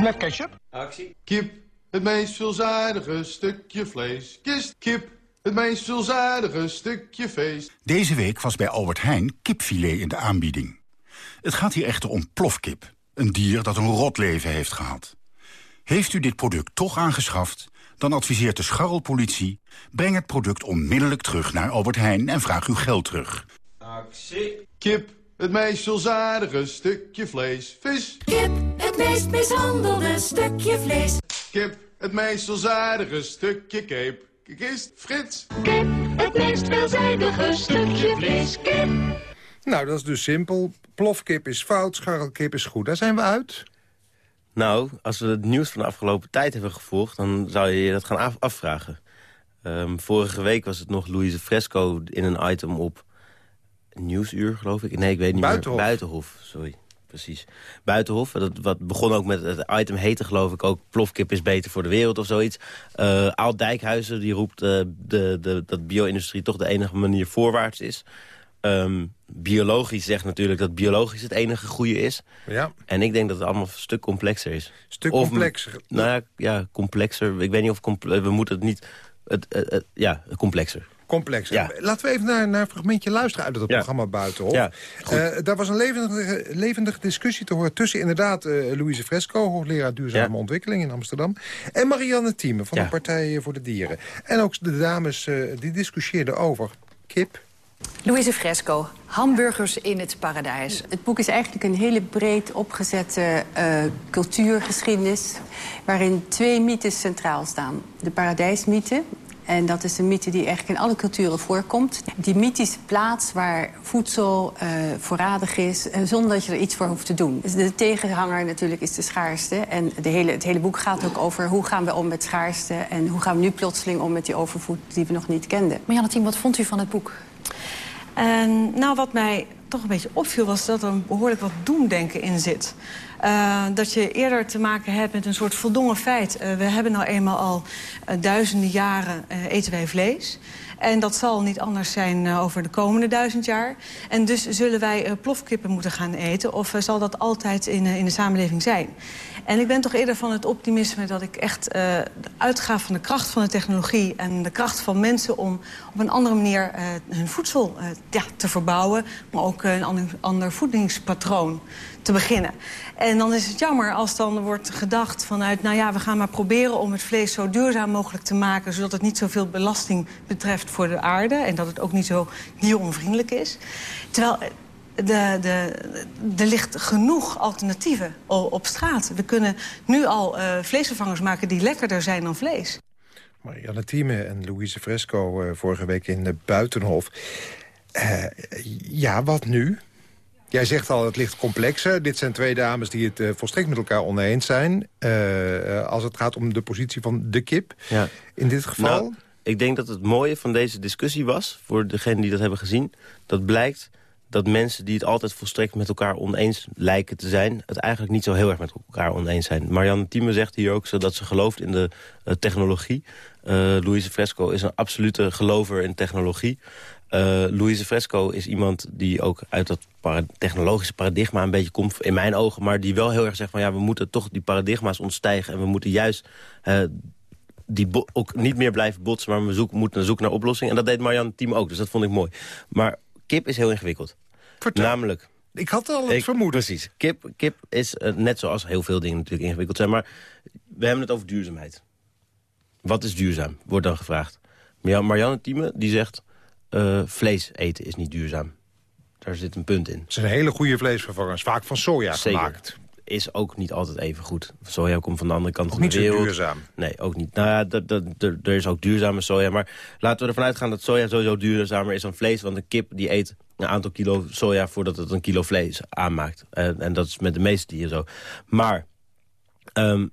Speaker 6: Met ketchup.
Speaker 7: Actie. Kip, het meest veelzijdige stukje vlees. Kist, kip, het meest veelzijdige stukje feest.
Speaker 8: Deze week was bij Albert Heijn kipfilet in de aanbieding. Het gaat hier echter om plofkip. Een dier dat een rot leven heeft gehad. Heeft u dit product toch aangeschaft, dan adviseert de scharrelpolitie... breng het product onmiddellijk terug naar Albert Heijn en vraag uw geld terug.
Speaker 7: Actie. Kip, het meest veelzijdige stukje vlees. Vis.
Speaker 9: Kip, het meest mishandelde stukje vlees.
Speaker 7: Kip, het meest veelzijdige stukje cape. Kist, Frits.
Speaker 9: Kip, het meest veelzijdige stukje vlees. Kip.
Speaker 3: Nou, dat is dus simpel. Plofkip is fout, scharrelkip is goed. Daar zijn we uit.
Speaker 4: Nou, als we het nieuws van de afgelopen tijd hebben gevolgd... dan zou je je dat gaan af afvragen. Um, vorige week was het nog Louise Fresco in een item op Nieuwsuur, geloof ik. Nee, ik weet niet
Speaker 3: Buitenhof.
Speaker 4: meer. Buitenhof. sorry. Precies. Buitenhof, dat wat begon ook met het item heette geloof ik ook... plofkip is beter voor de wereld of zoiets. Uh, Dijkhuizen die roept uh, de, de, dat bio-industrie toch de enige manier voorwaarts is. Um, biologisch zegt natuurlijk dat biologisch het enige goede is.
Speaker 3: Ja.
Speaker 4: En ik denk dat het allemaal een stuk complexer is.
Speaker 3: Stuk
Speaker 4: of,
Speaker 3: complexer?
Speaker 4: Nou ja, ja, complexer. Ik weet niet of... we moeten het niet... Het, het, het, ja, complexer
Speaker 3: complex. Ja. Laten we even naar, naar een fragmentje luisteren uit het ja. programma Buitenhof. Ja, uh, daar was een levendige, levendige discussie te horen tussen inderdaad uh, Louise Fresco... hoogleraar duurzame ja. ontwikkeling in Amsterdam... en Marianne Thieme van de Partij voor de Dieren. En ook de dames uh, die discussieerden over kip...
Speaker 10: Louise Fresco, Hamburgers in het Paradijs.
Speaker 11: Het boek is eigenlijk een hele breed opgezette uh, cultuurgeschiedenis... waarin twee mythes centraal staan. De paradijsmythe, en dat is een mythe die eigenlijk in alle culturen voorkomt. Die mythische plaats waar voedsel uh, voorradig is... Uh, zonder dat je er iets voor hoeft te doen. Dus de tegenhanger natuurlijk is de schaarste. En de hele, het hele boek gaat ook over hoe gaan we om met schaarste... en hoe gaan we nu plotseling om met die overvoed die we nog niet kenden.
Speaker 10: Marianne wat vond u van het boek?
Speaker 12: Nou, wat mij toch een beetje opviel was dat er een behoorlijk wat doemdenken in zit. Uh, dat je eerder te maken hebt met een soort voldongen feit. Uh, we hebben nou eenmaal al uh, duizenden jaren eten wij vlees. En dat zal niet anders zijn over de komende duizend jaar. En dus zullen wij plofkippen moeten gaan eten... of zal dat altijd in, in de samenleving zijn? En ik ben toch eerder van het optimisme dat ik echt uh, uitga van de kracht van de technologie... en de kracht van mensen om op een andere manier uh, hun voedsel uh, ja, te verbouwen... maar ook een ander, ander voedingspatroon te beginnen. En dan is het jammer als dan wordt gedacht vanuit... nou ja, we gaan maar proberen om het vlees zo duurzaam mogelijk te maken... zodat het niet zoveel belasting betreft voor de aarde... en dat het ook niet zo dieronvriendelijk is. Terwijl de, de, er ligt genoeg alternatieven op straat. We kunnen nu al uh, vleesvervangers maken die lekkerder zijn dan vlees.
Speaker 3: Marianne Thieme en Louise Fresco uh, vorige week in de Buitenhof. Uh, ja, wat nu? Jij zegt al, het ligt complexer. Dit zijn twee dames die het uh, volstrekt met elkaar oneens zijn... als het gaat om de positie van de kip. Ja. In dit geval...
Speaker 4: Nou, ik denk dat het mooie van deze discussie was... voor degenen die dat hebben gezien... dat blijkt dat mensen die het altijd volstrekt met elkaar oneens lijken te zijn... het eigenlijk niet zo heel erg met elkaar oneens zijn. Marianne Thieme zegt hier ook dat ze gelooft in de uh, technologie. Uh, Louise Fresco is een absolute gelover in technologie. Uh, Louise Fresco is iemand die ook uit dat technologische paradigma een beetje komt, in mijn ogen. Maar die wel heel erg zegt van ja, we moeten toch die paradigma's ontstijgen. En we moeten juist die ook niet meer blijven botsen, maar we zoeken, moeten zoeken naar oplossingen. En dat deed Marianne Team ook, dus dat vond ik mooi. Maar kip is heel ingewikkeld.
Speaker 3: Vertel.
Speaker 4: Namelijk...
Speaker 3: Ik had al het vermoeden.
Speaker 4: Precies. Kip, kip is, uh, net zoals heel veel dingen natuurlijk ingewikkeld zijn... maar we hebben het over duurzaamheid. Wat is duurzaam, wordt dan gevraagd. Marianne Thieme die zegt... Uh, vlees eten is niet duurzaam. Daar zit een punt in. Het
Speaker 3: zijn hele goede vleesvervangers, vaak van soja
Speaker 4: Zeker.
Speaker 3: gemaakt
Speaker 4: is ook niet altijd even goed. Soja komt van de andere kant
Speaker 3: van
Speaker 4: de wereld.
Speaker 3: Niet duurzaam?
Speaker 4: Nee, ook niet. Nou ja, er is ook duurzame soja. Maar laten we ervan uitgaan dat soja sowieso duurzamer is dan vlees. Want een kip die eet een aantal kilo soja voordat het een kilo vlees aanmaakt. En, en dat is met de meeste dieren zo. Maar... Um,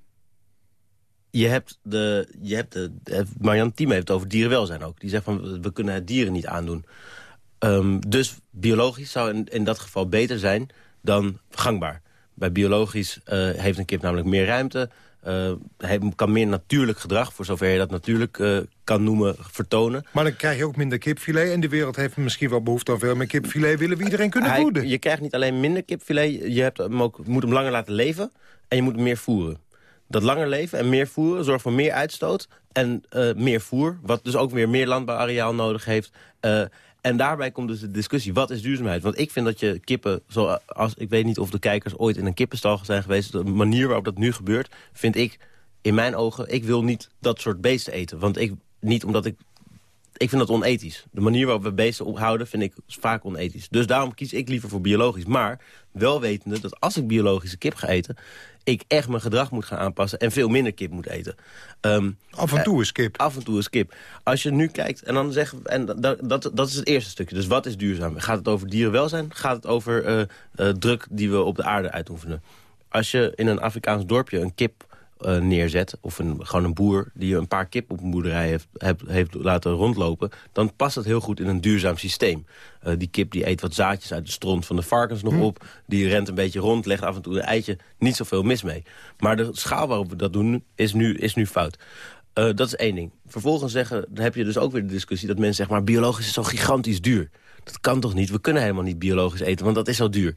Speaker 4: je hebt de, je hebt de, Marianne Thieme heeft het over dierenwelzijn ook. Die zegt van, we kunnen het dieren niet aandoen. Um, dus biologisch zou in, in dat geval beter zijn dan gangbaar. Bij biologisch uh, heeft een kip namelijk meer ruimte. Uh, hij kan meer natuurlijk gedrag, voor zover je dat natuurlijk uh, kan noemen, vertonen.
Speaker 3: Maar dan krijg je ook minder kipfilet. En de wereld heeft misschien wel behoefte aan veel meer kipfilet. Willen we iedereen kunnen hij, voeden?
Speaker 4: Je krijgt niet alleen minder kipfilet. Je hebt hem ook, moet hem langer laten leven. En je moet hem meer voeren. Dat langer leven en meer voeren zorgt voor meer uitstoot en uh, meer voer. Wat dus ook weer meer landbouwareaal nodig heeft. En daarbij komt dus de discussie, wat is duurzaamheid? Want ik vind dat je kippen, zoals, ik weet niet of de kijkers ooit in een kippenstal zijn geweest... de manier waarop dat nu gebeurt, vind ik in mijn ogen... ik wil niet dat soort beesten eten. Want ik, niet omdat ik... Ik vind dat onethisch. De manier waarop we beesten ophouden vind ik vaak onethisch. Dus daarom kies ik liever voor biologisch. Maar wel wetende dat als ik biologische kip ga eten ik echt mijn gedrag moet gaan aanpassen... en veel minder kip moet eten.
Speaker 3: Um, af en toe is kip.
Speaker 4: af en toe is kip. Als je nu kijkt, en dan zeggen en dat, dat, dat is het eerste stukje. Dus wat is duurzaam? Gaat het over dierenwelzijn? Gaat het over uh, uh, druk die we op de aarde uitoefenen? Als je in een Afrikaans dorpje een kip uh, neerzet... of een, gewoon een boer die een paar kip op een boerderij heeft, heeft, heeft laten rondlopen... dan past dat heel goed in een duurzaam systeem. Uh, die kip die eet wat zaadjes uit de stront van de varkens nog hm. op. Die rent een beetje rond, legt af en toe een eitje. Niet zoveel mis mee. Maar de schaal waarop we dat doen is nu, is nu fout. Uh, dat is één ding. Vervolgens zeggen, dan heb je dus ook weer de discussie... dat mensen zeggen, maar biologisch is zo gigantisch duur. Dat kan toch niet? We kunnen helemaal niet biologisch eten, want dat is zo duur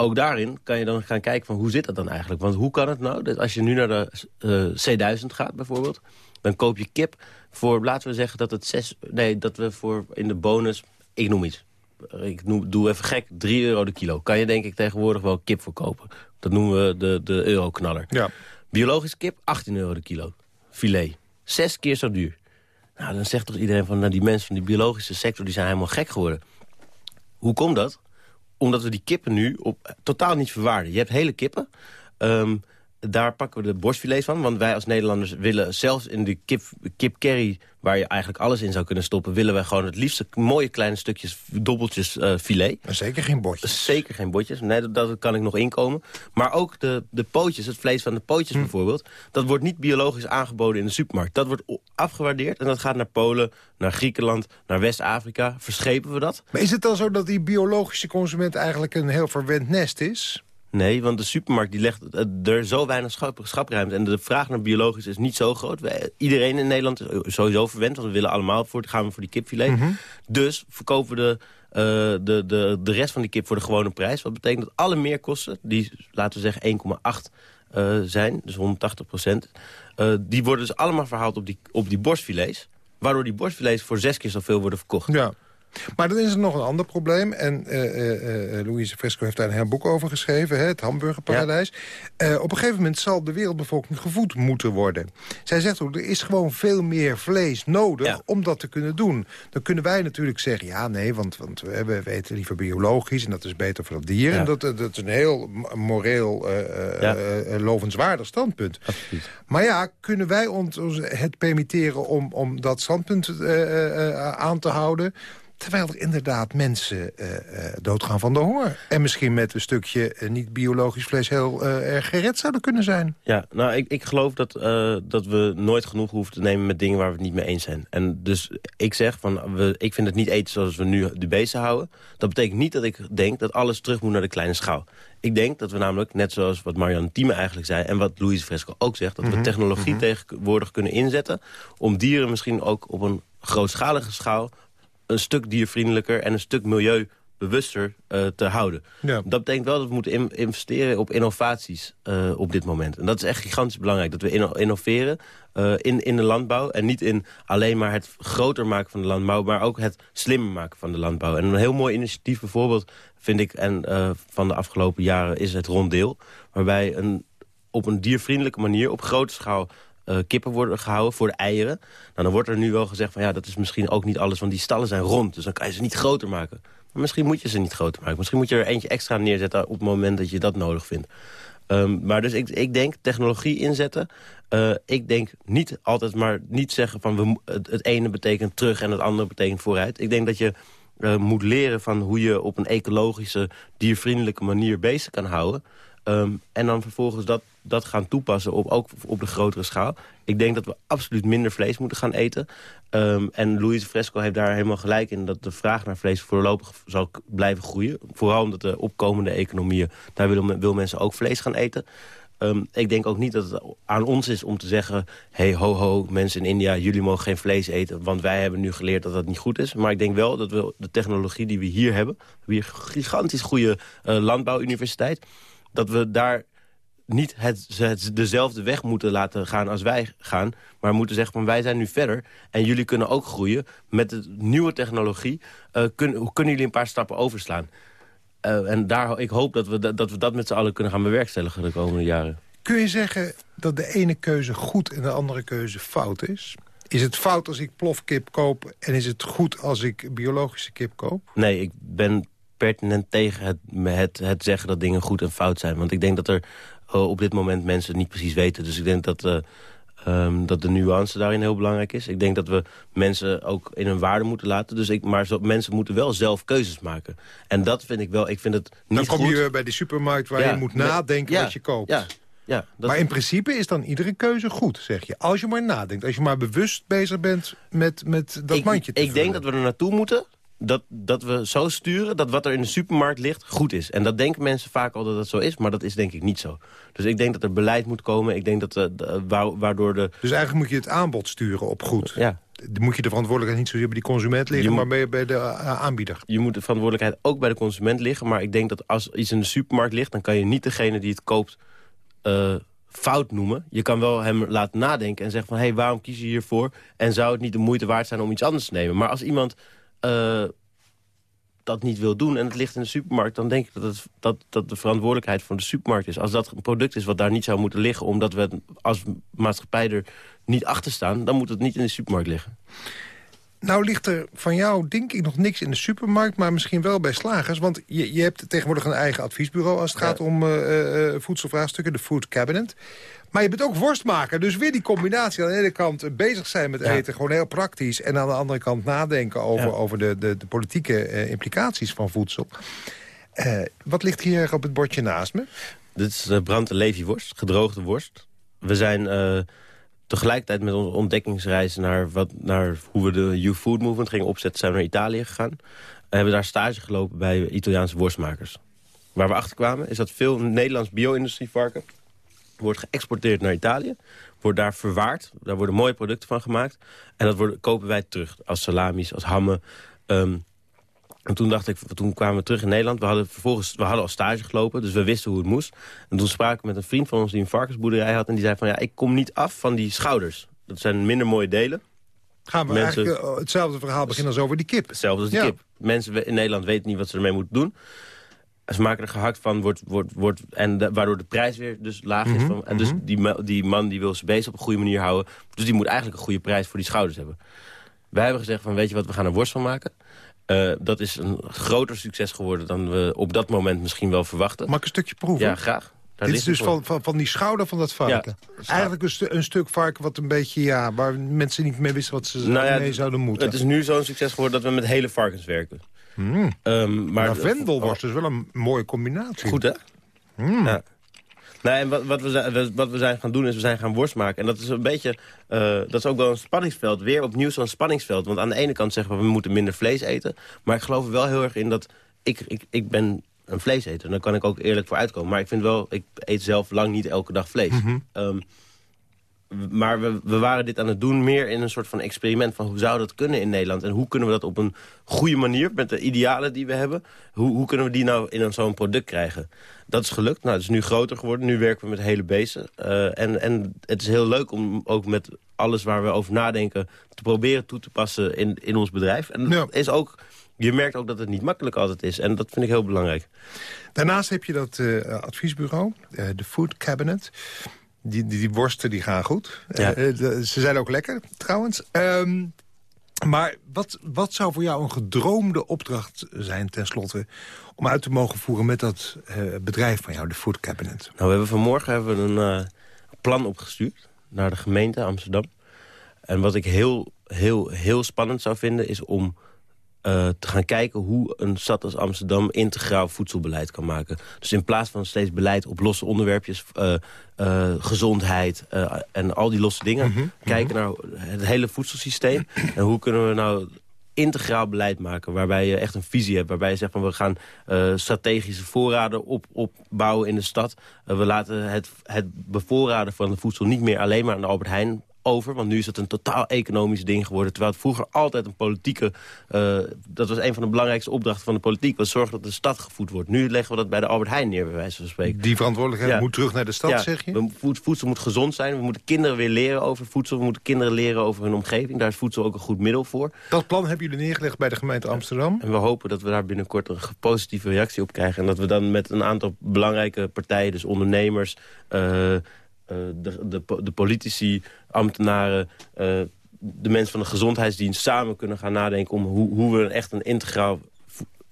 Speaker 4: ook daarin kan je dan gaan kijken van hoe zit dat dan eigenlijk? Want hoe kan het nou dat als je nu naar de uh, C1000 gaat bijvoorbeeld... dan koop je kip voor, laten we zeggen dat het zes... nee, dat we voor in de bonus, ik noem iets... ik noem, doe even gek, 3 euro de kilo. Kan je denk ik tegenwoordig wel kip verkopen. Dat noemen we de, de euroknaller.
Speaker 3: Ja.
Speaker 4: Biologisch kip, 18 euro de kilo. Filet. Zes keer zo duur. Nou, dan zegt toch iedereen van nou, die mensen van die biologische sector... die zijn helemaal gek geworden. Hoe komt dat? Omdat we die kippen nu op, totaal niet verwaarden. Je hebt hele kippen. Um, daar pakken we de borstfilets van. Want wij als Nederlanders willen zelfs in de kip, kip curry... waar je eigenlijk alles in zou kunnen stoppen... willen wij gewoon het liefste mooie kleine stukjes, dobbeltjes uh, filet.
Speaker 3: zeker geen botjes.
Speaker 4: Zeker geen botjes. Nee, dat, dat, kan ik nog inkomen. Maar ook de, de pootjes, het vlees van de pootjes hm. bijvoorbeeld... dat wordt niet biologisch aangeboden in de supermarkt. Dat wordt afgewaardeerd en dat gaat naar Polen, naar Griekenland... naar West-Afrika. Verschepen we dat.
Speaker 3: Maar is het dan zo dat die biologische consument eigenlijk een heel verwend nest is?
Speaker 4: Nee, want de supermarkt die legt er zo weinig schapruimte. En de vraag naar biologisch is niet zo groot. iedereen in Nederland is sowieso verwend. Want we willen allemaal voor, gaan we voor die kipfilet. Mhm. Dus verkopen we de, uh, de, de, de rest van die kip voor de gewone prijs. Wat betekent dat alle meerkosten, die laten we zeggen 1,8 uh, eh, zijn, dus 180 procent... Uh, die worden dus allemaal verhaald op die, op die borstfilets. Waardoor die borstfilets voor zes keer zoveel worden verkocht.
Speaker 3: Ja. Maar dan is er nog een ander probleem. En uh, uh, Louise Fresco heeft daar een heel boek over geschreven. Hè, het hamburgerparadijs. op een gegeven moment zal de wereldbevolking gevoed moeten worden. Zij zegt ook, er is gewoon veel meer vlees nodig om dat te kunnen doen. Dan kunnen wij natuurlijk zeggen, ja nee, want, want we, we weten liever biologisch... en dat is beter voor het dier. En dat, dat is een heel moreel lovenswaardig standpunt. Absoluut. Maar ja, kunnen wij ons het permitteren om, om dat standpunt aan te houden... Terwijl er inderdaad mensen uh, doodgaan van de honger. En misschien met een stukje uh, niet-biologisch vlees heel erg gered zouden kunnen zijn.
Speaker 4: Ja, nou, ik, ik geloof dat, dat we nooit genoeg hoeven te nemen met dingen waar we het niet mee eens zijn. En dus ik zeg, van, we, ik vind het niet eten zoals we nu de beesten houden. Dat betekent niet dat ik denk dat alles terug moet naar de kleine schaal. Ik denk dat we namelijk, net zoals wat Marianne Thieme eigenlijk zei... en wat Louise Fresco ook zegt... dat we mhm, technologie mhm. tegenwoordig kunnen inzetten... om dieren misschien ook op een grootschalige schaal een stuk diervriendelijker en een stuk milieubewuster uh, te houden. Ja. Dat betekent wel dat we moeten investeren op innovaties uh, op dit moment. En dat is echt gigantisch belangrijk, dat we innoveren uh, in, in de landbouw... en niet in alleen maar het groter maken van de landbouw... maar ook het slimmer maken van de landbouw. En een heel mooi initiatief bijvoorbeeld, vind ik... en van de afgelopen jaren is het rondeel... waarbij een, op een diervriendelijke manier op grote schaal uh, kippen worden gehouden voor de eieren. Nou, dan wordt er nu wel gezegd van ja, dat is misschien ook niet alles... want die stallen zijn rond, dus dan kan je ze niet groter maken. Maar misschien moet je ze niet groter maken. Misschien moet je er eentje extra neerzetten op het moment dat je dat nodig vindt. Um, maar dus ik, ik denk technologie inzetten. Uh, ik denk niet altijd maar niet zeggen van we, het, ene betekent terug en het andere betekent vooruit. Ik denk dat je uh, moet leren van hoe je op een ecologische, diervriendelijke manier bezig kan houden. Um, en dan vervolgens dat dat gaan toepassen, op, ook op de grotere schaal. Ik denk dat we absoluut minder vlees moeten gaan eten. Um, en Louise Fresco heeft daar helemaal gelijk in... dat de vraag naar vlees voorlopig zal blijven groeien. Vooral omdat de opkomende economieën... daar willen wil mensen ook vlees gaan eten. Um, ik denk ook niet dat het aan ons is om te zeggen... hey, ho, ho, mensen in India, jullie mogen geen vlees eten... want wij hebben nu geleerd dat dat niet goed is. Maar ik denk wel dat we de technologie die we hier hebben... we hebben hier een gigantisch goede uh, landbouwuniversiteit... dat we daar niet het, dezelfde weg moeten laten gaan als wij gaan. Maar moeten zeggen van wij zijn nu verder. En jullie kunnen ook groeien. Met de nieuwe technologie uh, kun, kunnen jullie een paar stappen overslaan. Uh, en daar, ik hoop dat we, dat we dat met z'n allen kunnen gaan bewerkstelligen de komende jaren.
Speaker 3: Kun je zeggen dat de ene keuze goed en de andere keuze fout is? Is het fout als ik plofkip koop en is het goed als ik biologische kip koop?
Speaker 4: Nee, ik ben pertinent tegen het, het, het zeggen dat dingen goed en fout zijn. Want ik denk dat er op dit moment mensen niet precies weten. Dus ik denk dat, uh, um, dat de nuance daarin heel belangrijk is. Ik denk dat we mensen ook in hun waarde moeten laten. Dus ik, maar zo, mensen moeten wel zelf keuzes maken. En dat vind ik wel, ik vind het niet
Speaker 3: Dan kom je bij die supermarkt waar je moet nadenken ja, wat je koopt.
Speaker 4: Ja, ja,
Speaker 3: maar in principe is dan iedere keuze goed, zeg je. Als je maar nadenkt, als je maar bewust bezig bent met, met dat mandje te
Speaker 4: Ik denk dat we er naartoe moeten dat, dat we zo sturen dat wat er in de supermarkt ligt goed is. En dat denken mensen vaak al dat dat zo is, maar dat is denk ik niet zo. Dus ik denk dat er beleid moet komen. Ik denk dat uh, waardoor de...
Speaker 3: Dus eigenlijk moet je het aanbod sturen op goed.
Speaker 4: Ja.
Speaker 3: Moet je de verantwoordelijkheid niet zozeer bij die consument liggen... maar bij, bij de uh, aanbieder.
Speaker 4: Je moet de verantwoordelijkheid ook bij de consument liggen. Maar ik denk dat als iets in de supermarkt ligt... dan kan je niet degene die het koopt uh, fout noemen. Je kan wel hem laten nadenken en zeggen van... hé, hey, waarom kies je hiervoor? En zou het niet de moeite waard zijn om iets anders te nemen? Maar als iemand uh, dat niet wil doen en het ligt in de supermarkt... dan denk ik dat, het, dat dat de verantwoordelijkheid van de supermarkt is. Als dat een product is wat daar niet zou moeten liggen... omdat we als maatschappij er niet achter staan... dan moet het niet in de supermarkt liggen.
Speaker 3: Nou ligt er van jou denk ik nog niks in de supermarkt... maar misschien wel bij slagers. Want je, je hebt tegenwoordig een eigen adviesbureau... als het gaat om uh, voedselvraagstukken, de Food Cabinet. Maar je bent ook worstmaker. Dus weer die combinatie. Aan de ene kant bezig zijn met eten, gewoon heel praktisch. En aan de andere kant nadenken over, over de, de, de politieke uh, implicaties van voedsel. Uh, wat ligt hier op het bordje naast me?
Speaker 4: Dit is uh, brand- en worst, gedroogde worst. We zijn tegelijkertijd met onze ontdekkingsreis naar, wat, naar hoe we de Youth Food Movement gingen opzetten... zijn we naar Italië gegaan. We hebben daar stage gelopen bij Italiaanse worstmakers. Waar we achter kwamen is dat veel Nederlands bio-industrievarken wordt geëxporteerd naar Italië. Wordt daar verwaard. Daar worden mooie producten van gemaakt. En dat worden, kopen wij terug. Als salamis, als hammen. Ehm, en toen dacht ik, toen kwamen we terug in Nederland. We hadden vervolgens, we hadden al stage gelopen, dus we wisten hoe het moest. En toen spraken we met een vriend van ons die een varkensboerderij had. En die zei van, ja, ik kom niet af van die schouders. Dat zijn minder mooie delen.
Speaker 3: Gaan we
Speaker 4: Mensen-
Speaker 3: eigenlijk eh, hetzelfde verhaal beginnen als over die kip.
Speaker 4: Hetzelfde als die
Speaker 3: Ja.
Speaker 4: kip. Mensen in Nederland weten niet wat ze ermee moeten doen. Ze maken er gehakt van, wordt, wordt, wordt, en de- waardoor de prijs weer dus laag is.
Speaker 3: Mhm,
Speaker 4: Van, en dus die, ma- die man die wil zijn beest op een goede manier houden. Dus die moet eigenlijk een goede prijs voor die schouders hebben. Wij hebben gezegd van, weet je wat, we gaan er worst van maken. Eh, dat is een groter succes geworden dan we op dat moment misschien wel verwachten.
Speaker 3: Mag ik een stukje proeven?
Speaker 4: Ja, graag. Daar
Speaker 3: Dit is dus van, van, van die schouder van dat varken.
Speaker 4: Ja,
Speaker 3: Eigenlijk een, stu- een stuk varken wat een beetje, ja, waar mensen niet meer wisten wat ze
Speaker 4: Nou ja,
Speaker 3: mee zouden moeten.
Speaker 4: Het is nu zo'n succes geworden dat we met hele varkens werken.
Speaker 3: Mm.
Speaker 4: Ehm, maar
Speaker 3: Lavendelworst is wel een mooie combinatie.
Speaker 4: Goed, hè?
Speaker 3: Mm.
Speaker 4: Ja. Nou, en wat, wat, we wat we zijn gaan doen is, we zijn gaan worst maken. En dat is een beetje, eh, dat is ook wel een spanningsveld. Weer opnieuw zo'n spanningsveld. Want aan de ene kant zeggen we, we moeten minder vlees eten. Maar ik geloof er wel heel erg in dat, ik, ik, ik ben een vleeseter. En daar kan ik ook eerlijk voor uitkomen. Maar ik vind wel, ik eet zelf lang niet elke dag vlees. W- maar we, we waren dit aan het doen meer in een soort van experiment... van hoe zou dat kunnen in Nederland? En hoe kunnen we dat op een goede manier, met de idealen die we hebben... hoe, hoe kunnen we die nou in een- zo'n product krijgen? Dat is gelukt. Nou, het is nu groter geworden. Nu werken we met hele beesten. Eh, en, en het is heel leuk om ook met alles waar we over nadenken... te proberen toe te passen in, in ons bedrijf. En dat is ook... Je merkt ook dat het niet makkelijk altijd is. En dat vind ik heel belangrijk.
Speaker 3: Daarnaast heb je dat eh, adviesbureau, eh, de Food Cabinet. Die, die, die worsten die gaan goed.
Speaker 4: Ja.
Speaker 3: Eh, eh, ze zijn ook lekker, trouwens. Ehm, maar wat, wat zou voor jou een gedroomde opdracht zijn, tenslotte... om uit te mogen voeren met dat eh, bedrijf van jou, de Food Cabinet?
Speaker 4: Nou, we hebben vanmorgen hebben we een plan opgestuurd naar de gemeente Amsterdam. En wat ik heel, heel, heel spannend zou vinden is om eh, te gaan kijken hoe een stad als Amsterdam integraal voedselbeleid kan maken. Dus in plaats van steeds beleid op losse onderwerpjes, eh, eh, gezondheid en al die losse dingen, kijken naar het hele voedselsysteem en hoe kunnen we nou integraal beleid maken. Waarbij je echt een visie hebt. Waarbij je zegt van we gaan strategische voorraden op, opbouwen in de stad. We laten het, het bevoorraden van het voedsel niet meer alleen maar aan de Albert Heijn over. Want nu is het een totaal economisch ding geworden. Terwijl het vroeger altijd een politieke... eh, dat was een van de belangrijkste opdrachten van de politiek. Was zorgen dat de stad gevoed wordt. Nu leggen we dat bij de Albert Heijn neer, bij wijze van spreken.
Speaker 3: Die verantwoordelijkheid moet terug naar de stad,
Speaker 4: Ja,
Speaker 3: zeg je?
Speaker 4: voedsel moet gezond zijn. We moeten kinderen weer leren over voedsel. We moeten kinderen leren over hun omgeving. Daar is voedsel ook een goed middel voor.
Speaker 3: Dat plan hebben jullie neergelegd bij de gemeente Amsterdam.
Speaker 4: En we hopen dat we daar binnenkort een positieve reactie op krijgen. En dat we dan met een aantal belangrijke partijen, dus ondernemers... eh, de, de, po- de politici, ambtenaren, eh, de mensen van de gezondheidsdienst... samen kunnen gaan nadenken om hoe, hoe we echt een integraal,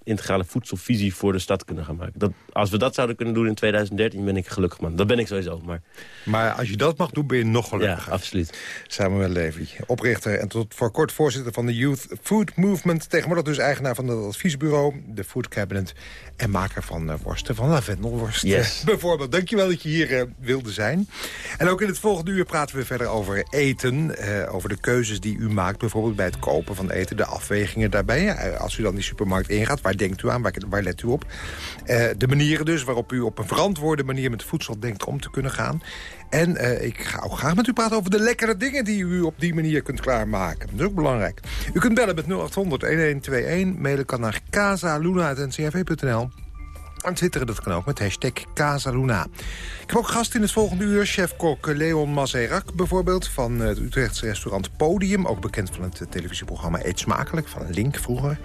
Speaker 4: integrale voedselvisie voor de stad kunnen gaan maken. Dat, als we dat zouden kunnen doen in 2013, ben ik gelukkig man. Dat ben ik sowieso, maar...
Speaker 3: Maar als je dat mag doen, ben je nog gelukkiger.
Speaker 4: Ja, absoluut.
Speaker 3: Samuel Levy, oprichter en tot voor kort voorzitter van de Youth Food Movement. Tegenwoordig dus eigenaar van het adviesbureau, de Food Cabinet... en maker van eh, worsten, van lavendelworst.
Speaker 4: Yes.
Speaker 3: bijvoorbeeld. Dankjewel dat je hier eh, wilde zijn. En ook in het volgende uur praten we verder over eten. eh, over de keuzes die u maakt, bijvoorbeeld bij het kopen van eten. De afwegingen daarbij. Als u dan die supermarkt ingaat, waar denkt u aan? Waar, waar let u op? De manieren dus waarop u op een verantwoorde manier met voedsel denkt om te kunnen gaan. En eh, ik ga ook graag met u praten over de lekkere dingen die u op die manier kunt klaarmaken. Dat is ook belangrijk. U kunt bellen met 0800-1121. Mailen kan naar casaluna.ncrv.nl. En twitteren dat kan ook met hashtag Casaluna. Ik heb ook gast in het volgende uur. Chef-kok Leon Mazerak bijvoorbeeld van het Utrechtse restaurant Podium. Ook bekend van het televisieprogramma Eet Smakelijk van Link vroeger.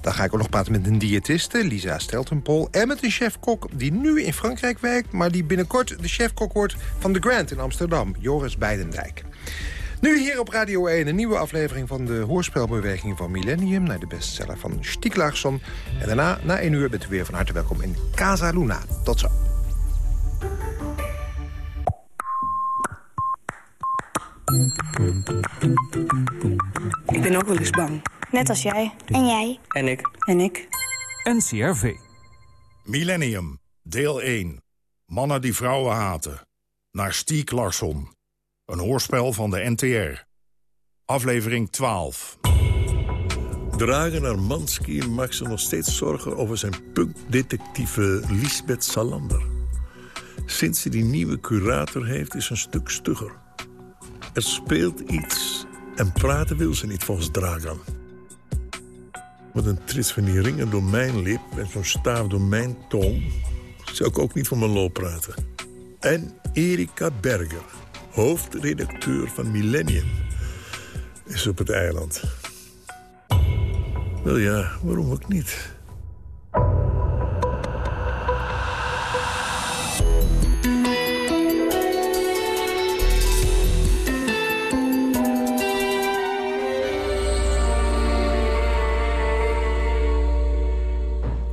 Speaker 3: Dan ga ik ook nog praten met een diëtiste, Lisa Steltenpol. En met een chef-kok die nu in Frankrijk werkt... maar die binnenkort de chef-kok wordt van The Grand in Amsterdam. Joris Beidendijk. Nu hier op Radio 1 een nieuwe aflevering van de hoorspelbeweging van Millennium... naar de bestseller van Stieg Larsson. En daarna, na 1 uur, bent u weer van harte welkom in Casa Luna. Tot zo.
Speaker 13: Ik ben ook wel eens bang.
Speaker 14: Net als jij. En jij.
Speaker 13: En ik. En ik.
Speaker 15: NCRV.
Speaker 16: Millennium, deel 1. Mannen die vrouwen haten. Naar Stiek Larsson. Een hoorspel van de NTR. Aflevering 12.
Speaker 17: Dragen Armanski maakt zich nog steeds zorgen over zijn punkdetectieve Lisbeth Salander. Sinds ze die nieuwe curator heeft, is ze een stuk stugger. Er speelt iets en praten wil ze niet volgens Dragan. Met een trits van die ringen door mijn lip en zo'n staaf door mijn tong... zou ik ook niet van mijn loop praten. En Erika Berger, hoofdredacteur van Millennium. is op het eiland. Wel ja, waarom ook niet?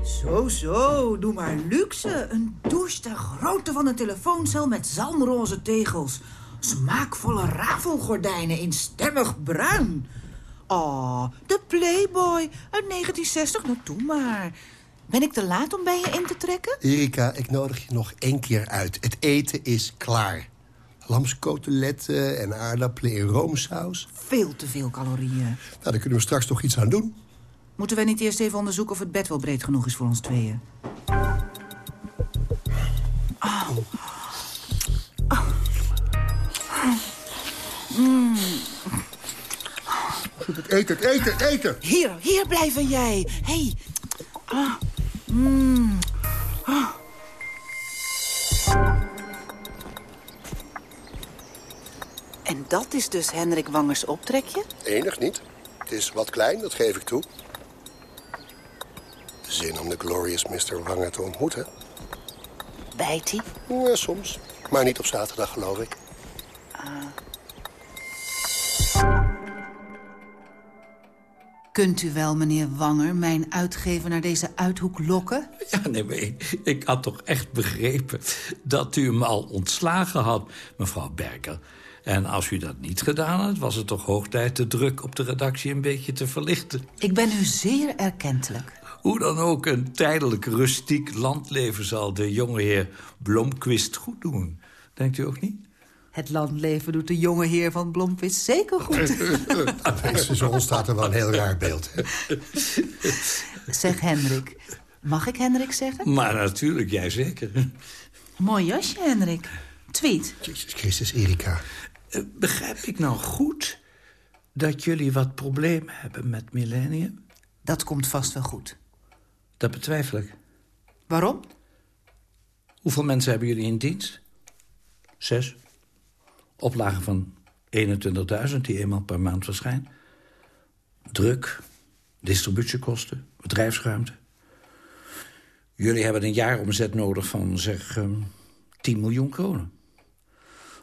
Speaker 15: Zo, zo, doe maar luxe. Een douche ter grootte van een telefooncel met zalmroze tegels. Smaakvolle rafelgordijnen in stemmig bruin. Oh, de Playboy uit 1960. Nou, doe maar. Ben ik te laat om bij je in te trekken?
Speaker 18: Erika, ik nodig je nog één keer uit. Het eten is klaar. Lamskoteletten en aardappelen in roomsaus.
Speaker 15: Veel te veel calorieën.
Speaker 18: Nou, daar kunnen we straks toch iets aan doen.
Speaker 15: Moeten we niet eerst even onderzoeken of het bed wel breed genoeg is voor ons tweeën?
Speaker 18: Het eten, het eten, het eten!
Speaker 15: Hier, hier blijven jij. Hey. Ah. Mm. Ah. En dat is dus Hendrik Wangers optrekje?
Speaker 18: Enig niet. Het is wat klein, dat geef ik toe. Zin om de glorious Mr. Wanger te ontmoeten?
Speaker 15: Bijt hij?
Speaker 18: Ja, soms. Maar niet op zaterdag, geloof ik.
Speaker 15: Kunt u wel, meneer Wanger, mijn uitgever naar deze uithoek lokken?
Speaker 1: Ja, nee, maar ik, ik had toch echt begrepen dat u hem al ontslagen had, mevrouw Berker. En als u dat niet gedaan had, was het toch hoog tijd de druk op de redactie een beetje te verlichten.
Speaker 15: Ik ben u zeer erkentelijk.
Speaker 1: Hoe dan ook, een tijdelijk rustiek landleven zal de jonge heer Blomquist goed doen. Denkt u ook niet?
Speaker 15: Het landleven doet de jonge heer van Blomqvist zeker goed.
Speaker 18: Deze zo ontstaat er wel een heel raar beeld. Hè?
Speaker 15: zeg, Hendrik. Mag ik Hendrik zeggen?
Speaker 1: Maar natuurlijk, jij zeker.
Speaker 15: Mooi jasje, Hendrik. Tweet.
Speaker 18: Jezus Christus, Erika.
Speaker 1: Uh, begrijp ik nou goed dat jullie wat problemen hebben met Millennium?
Speaker 15: Dat komt vast wel goed.
Speaker 1: Dat betwijfel ik.
Speaker 15: Waarom?
Speaker 1: Hoeveel mensen hebben jullie in dienst? Zes. Oplagen van 21.000 die eenmaal per maand verschijnt. Druk, distributiekosten, bedrijfsruimte. Jullie hebben een jaaromzet nodig van, zeg, um, 10 miljoen kronen.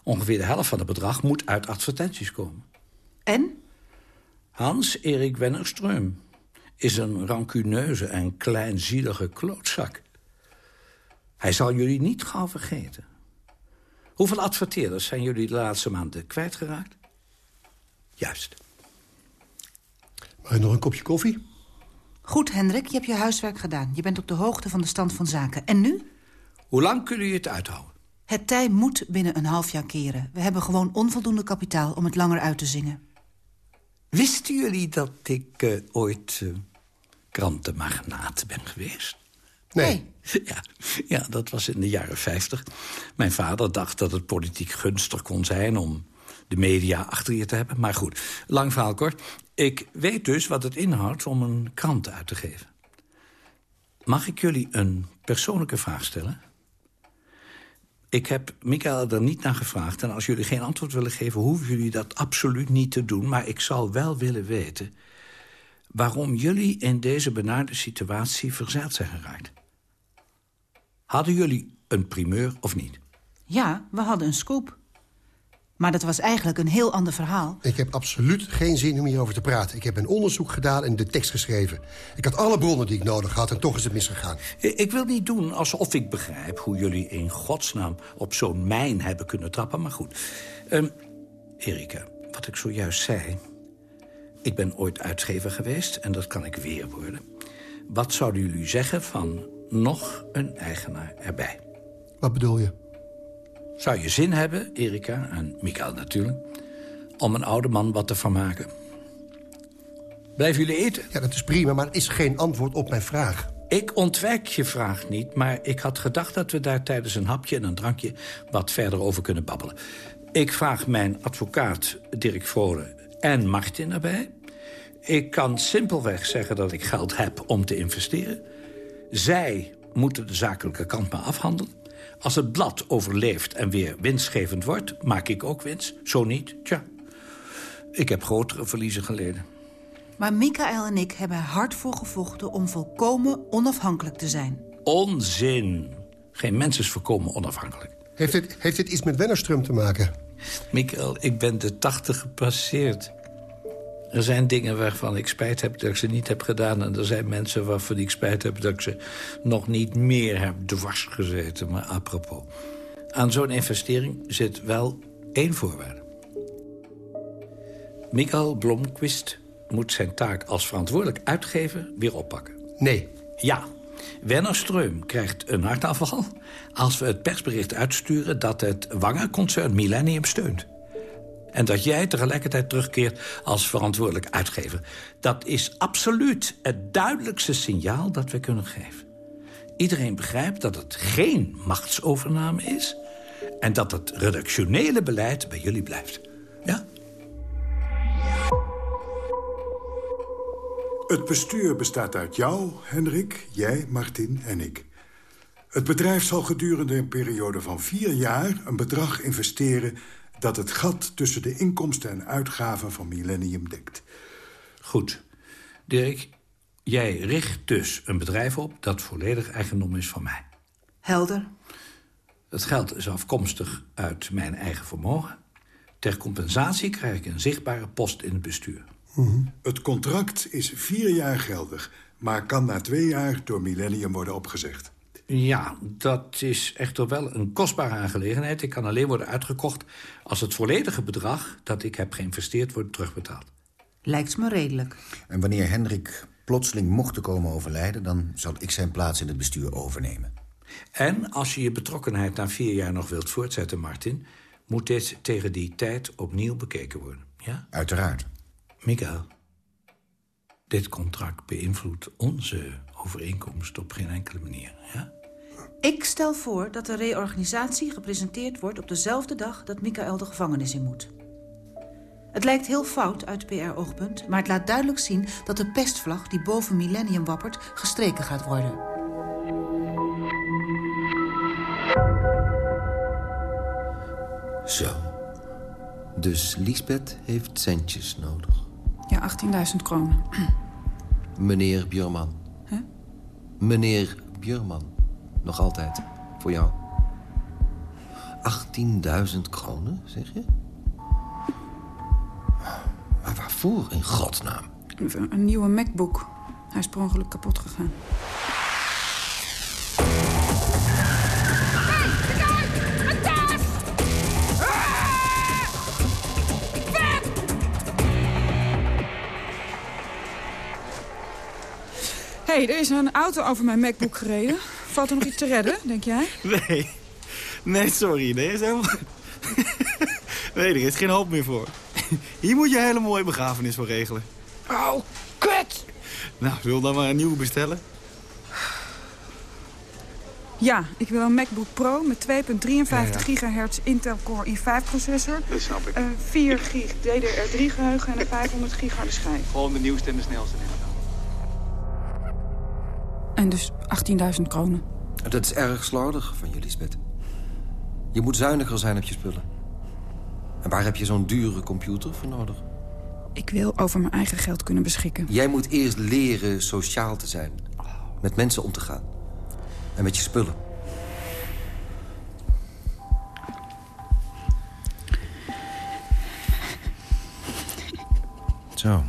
Speaker 1: Ongeveer de helft van het bedrag moet uit advertenties komen.
Speaker 15: En?
Speaker 1: Hans-Erik Wennerström is een rancuneuze en kleinzielige klootzak. Hij zal jullie niet gauw vergeten. Hoeveel adverteerders zijn jullie de laatste maanden kwijtgeraakt? Juist.
Speaker 18: Mag je nog een kopje koffie?
Speaker 15: Goed, Hendrik, je hebt je huiswerk gedaan. Je bent op de hoogte van de stand van zaken. En nu?
Speaker 1: Hoe lang kunnen jullie het uithouden?
Speaker 15: Het tij moet binnen een half jaar keren. We hebben gewoon onvoldoende kapitaal om het langer uit te zingen.
Speaker 1: Wisten jullie dat ik uh, ooit uh, krantenmagnaat ben geweest?
Speaker 18: Nee.
Speaker 1: Ja, dat was in de jaren 50. Mijn vader dacht dat het politiek gunstig kon zijn... om de media achter je te hebben. Maar goed, lang verhaal kort. Ik weet dus wat het inhoudt om een krant uit te geven. Mag ik jullie een persoonlijke vraag stellen? Ik heb Michael er niet naar gevraagd... en als jullie geen antwoord willen geven... hoeven jullie dat absoluut niet te doen. Maar ik zou wel willen weten... waarom jullie in deze benarde situatie verzeild zijn geraakt. Hadden jullie een primeur of niet?
Speaker 15: Ja, we hadden een scoop. Maar dat was eigenlijk een heel ander verhaal.
Speaker 18: Ik heb absoluut geen zin om hierover te praten. Ik heb een onderzoek gedaan en de tekst geschreven. Ik had alle bronnen die ik nodig had en toch is het misgegaan.
Speaker 1: Ik wil niet doen alsof ik begrijp hoe jullie in godsnaam op zo'n mijn hebben kunnen trappen. Maar goed. Um, Erika, wat ik zojuist zei... Ik ben ooit uitgever geweest en dat kan ik weer worden. Wat zouden jullie zeggen van nog een eigenaar erbij?
Speaker 18: Wat bedoel je?
Speaker 1: Zou je zin hebben, Erika en Mikael natuurlijk... om een oude man wat te vermaken? Blijven jullie eten?
Speaker 18: Ja, dat is prima, maar het is geen antwoord op mijn vraag.
Speaker 1: Ik ontwijk je vraag niet, maar ik had gedacht dat we daar tijdens een hapje en een drankje wat verder over kunnen babbelen. Ik vraag mijn advocaat Dirk Vrolen en Martin erbij. Ik kan simpelweg zeggen dat ik geld heb om te investeren. Zij moeten de zakelijke kant maar afhandelen. Als het blad overleeft en weer winstgevend wordt, maak ik ook winst. Zo niet, tja. Ik heb grotere verliezen geleden.
Speaker 15: Maar Michael en ik hebben er hard voor gevochten om volkomen onafhankelijk te zijn.
Speaker 1: Onzin. Geen mens is volkomen onafhankelijk.
Speaker 18: Heeft dit, heeft dit iets met Wennerstrum te maken?
Speaker 1: Michael, ik ben de tachtig gepasseerd. Er zijn dingen waarvan ik spijt heb dat ik ze niet heb gedaan... en er zijn mensen waarvan ik spijt heb dat ik ze nog niet meer heb dwars gezeten. Maar apropos, aan zo'n investering zit wel één voorwaarde. Michael Blomqvist moet zijn taak als verantwoordelijk uitgever weer oppakken.
Speaker 18: Nee.
Speaker 1: Ja. Werner Streum krijgt een hartaanval als we het persbericht uitsturen... dat het Wanger-concern Millennium steunt. En dat jij tegelijkertijd terugkeert als verantwoordelijk uitgever. Dat is absoluut het duidelijkste signaal dat we kunnen geven. Iedereen begrijpt dat het geen machtsovername is... en dat het redactionele beleid bij jullie blijft. Ja?
Speaker 2: Het bestuur bestaat uit jou, Hendrik, jij, Martin en ik. Het bedrijf zal gedurende een periode van vier jaar... een bedrag investeren dat het gat tussen de inkomsten en uitgaven van Millennium dekt.
Speaker 1: Goed. Dirk, jij richt dus een bedrijf op dat volledig eigendom is van mij.
Speaker 15: Helder.
Speaker 1: Het geld is afkomstig uit mijn eigen vermogen. Ter compensatie krijg ik een zichtbare post in het bestuur.
Speaker 2: Het contract is vier jaar geldig... maar kan na twee jaar door Millennium worden opgezegd.
Speaker 1: Ja, dat is echter wel een kostbare aangelegenheid. Ik kan alleen worden uitgekocht als het volledige bedrag... dat ik heb geïnvesteerd wordt terugbetaald.
Speaker 15: Lijkt me redelijk.
Speaker 19: En wanneer Hendrik plotseling mocht te komen overlijden... dan zal ik zijn plaats in het bestuur overnemen.
Speaker 1: En als je je betrokkenheid na vier jaar nog wilt voortzetten, Martin... moet dit tegen die tijd opnieuw bekeken worden, ja?
Speaker 19: Uiteraard.
Speaker 1: Mikael, dit contract beïnvloedt onze overeenkomst op geen enkele manier, ja?
Speaker 15: Ik stel voor dat de reorganisatie gepresenteerd wordt... op dezelfde dag dat Michael de gevangenis in moet. Het lijkt heel fout uit PR-oogpunt... maar het laat duidelijk zien dat de pestvlag die boven Millennium wappert... gestreken gaat worden.
Speaker 19: Zo. Dus Lisbeth heeft centjes nodig.
Speaker 20: Ja, 18.000 kronen.
Speaker 19: Meneer Björman. Meneer Björman. Nog altijd. Voor jou. 18.000 kronen, zeg je? Maar waarvoor, in godsnaam?
Speaker 20: Een, nieuwe MacBook. Hij is per kapot gegaan. Hey, er is een auto over mijn MacBook gereden. Valt er nog iets te redden, denk jij?
Speaker 21: Nee. Nee, sorry. Nee, is helemaal... nee, er is geen hoop meer voor. Hier moet je een hele mooie begrafenis voor regelen.
Speaker 20: Oh, kut!
Speaker 21: Nou, we dan maar een nieuwe bestellen?
Speaker 20: Ja, ik wil een MacBook Pro met 2.53
Speaker 21: Ja, ja.
Speaker 20: gigahertz Intel Core i5 processor.
Speaker 21: Dat snap ik.
Speaker 20: eh, 4 gig DDR3 geheugen en een 500 gig harde schijf.
Speaker 21: Gewoon de nieuwste en de snelste.
Speaker 20: En dus 18.000 kronen.
Speaker 19: Dat is erg slordig van je, Lisbeth. Je moet zuiniger zijn op je spullen. En waar heb je zo'n dure computer voor nodig?
Speaker 20: Ik wil over mijn eigen geld kunnen beschikken.
Speaker 19: Jij moet eerst leren sociaal te zijn. Met mensen om te gaan. En met je spullen. Zo.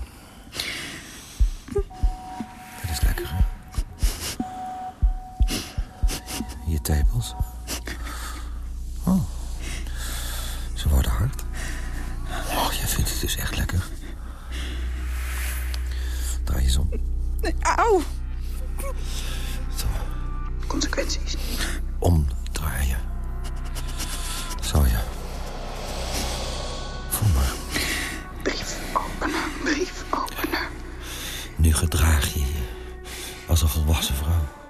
Speaker 19: Je tepels. Oh. Ze worden hard. Oh, jij vindt het dus echt lekker. Draai je eens om.
Speaker 20: Auw!
Speaker 19: Zo.
Speaker 20: Consequenties.
Speaker 19: Omdraaien. Zo, ja. Voel maar.
Speaker 20: Brief openen, brief openen.
Speaker 19: Nu gedraag je je als een volwassen vrouw.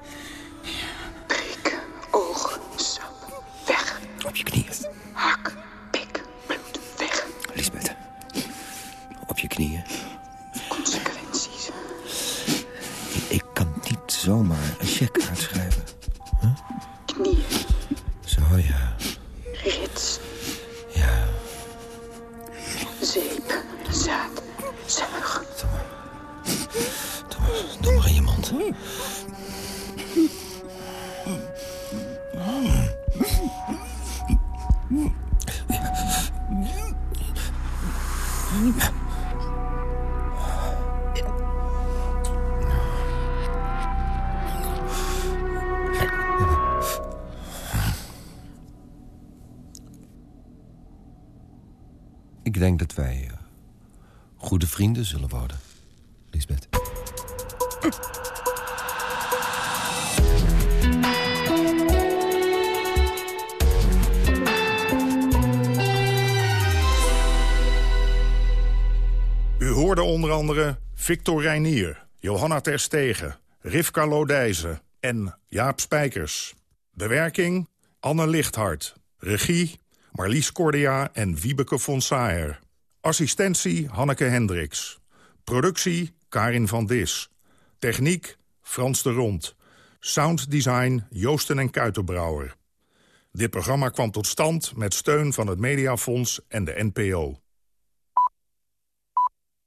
Speaker 19: Zullen worden, Lisbeth.
Speaker 16: U hoorde onder andere Victor Reinier, Johanna Terstegen, Rivka Lodijzen en Jaap Spijkers. Bewerking Anne Lichthart. Regie Marlies Cordia en Wiebeke von Saer. Assistentie Hanneke Hendricks. Productie Karin van Dis. Techniek Frans de Rond. Sounddesign Joosten en Kuitenbrouwer. Dit programma kwam tot stand met steun van het Mediafonds en de NPO.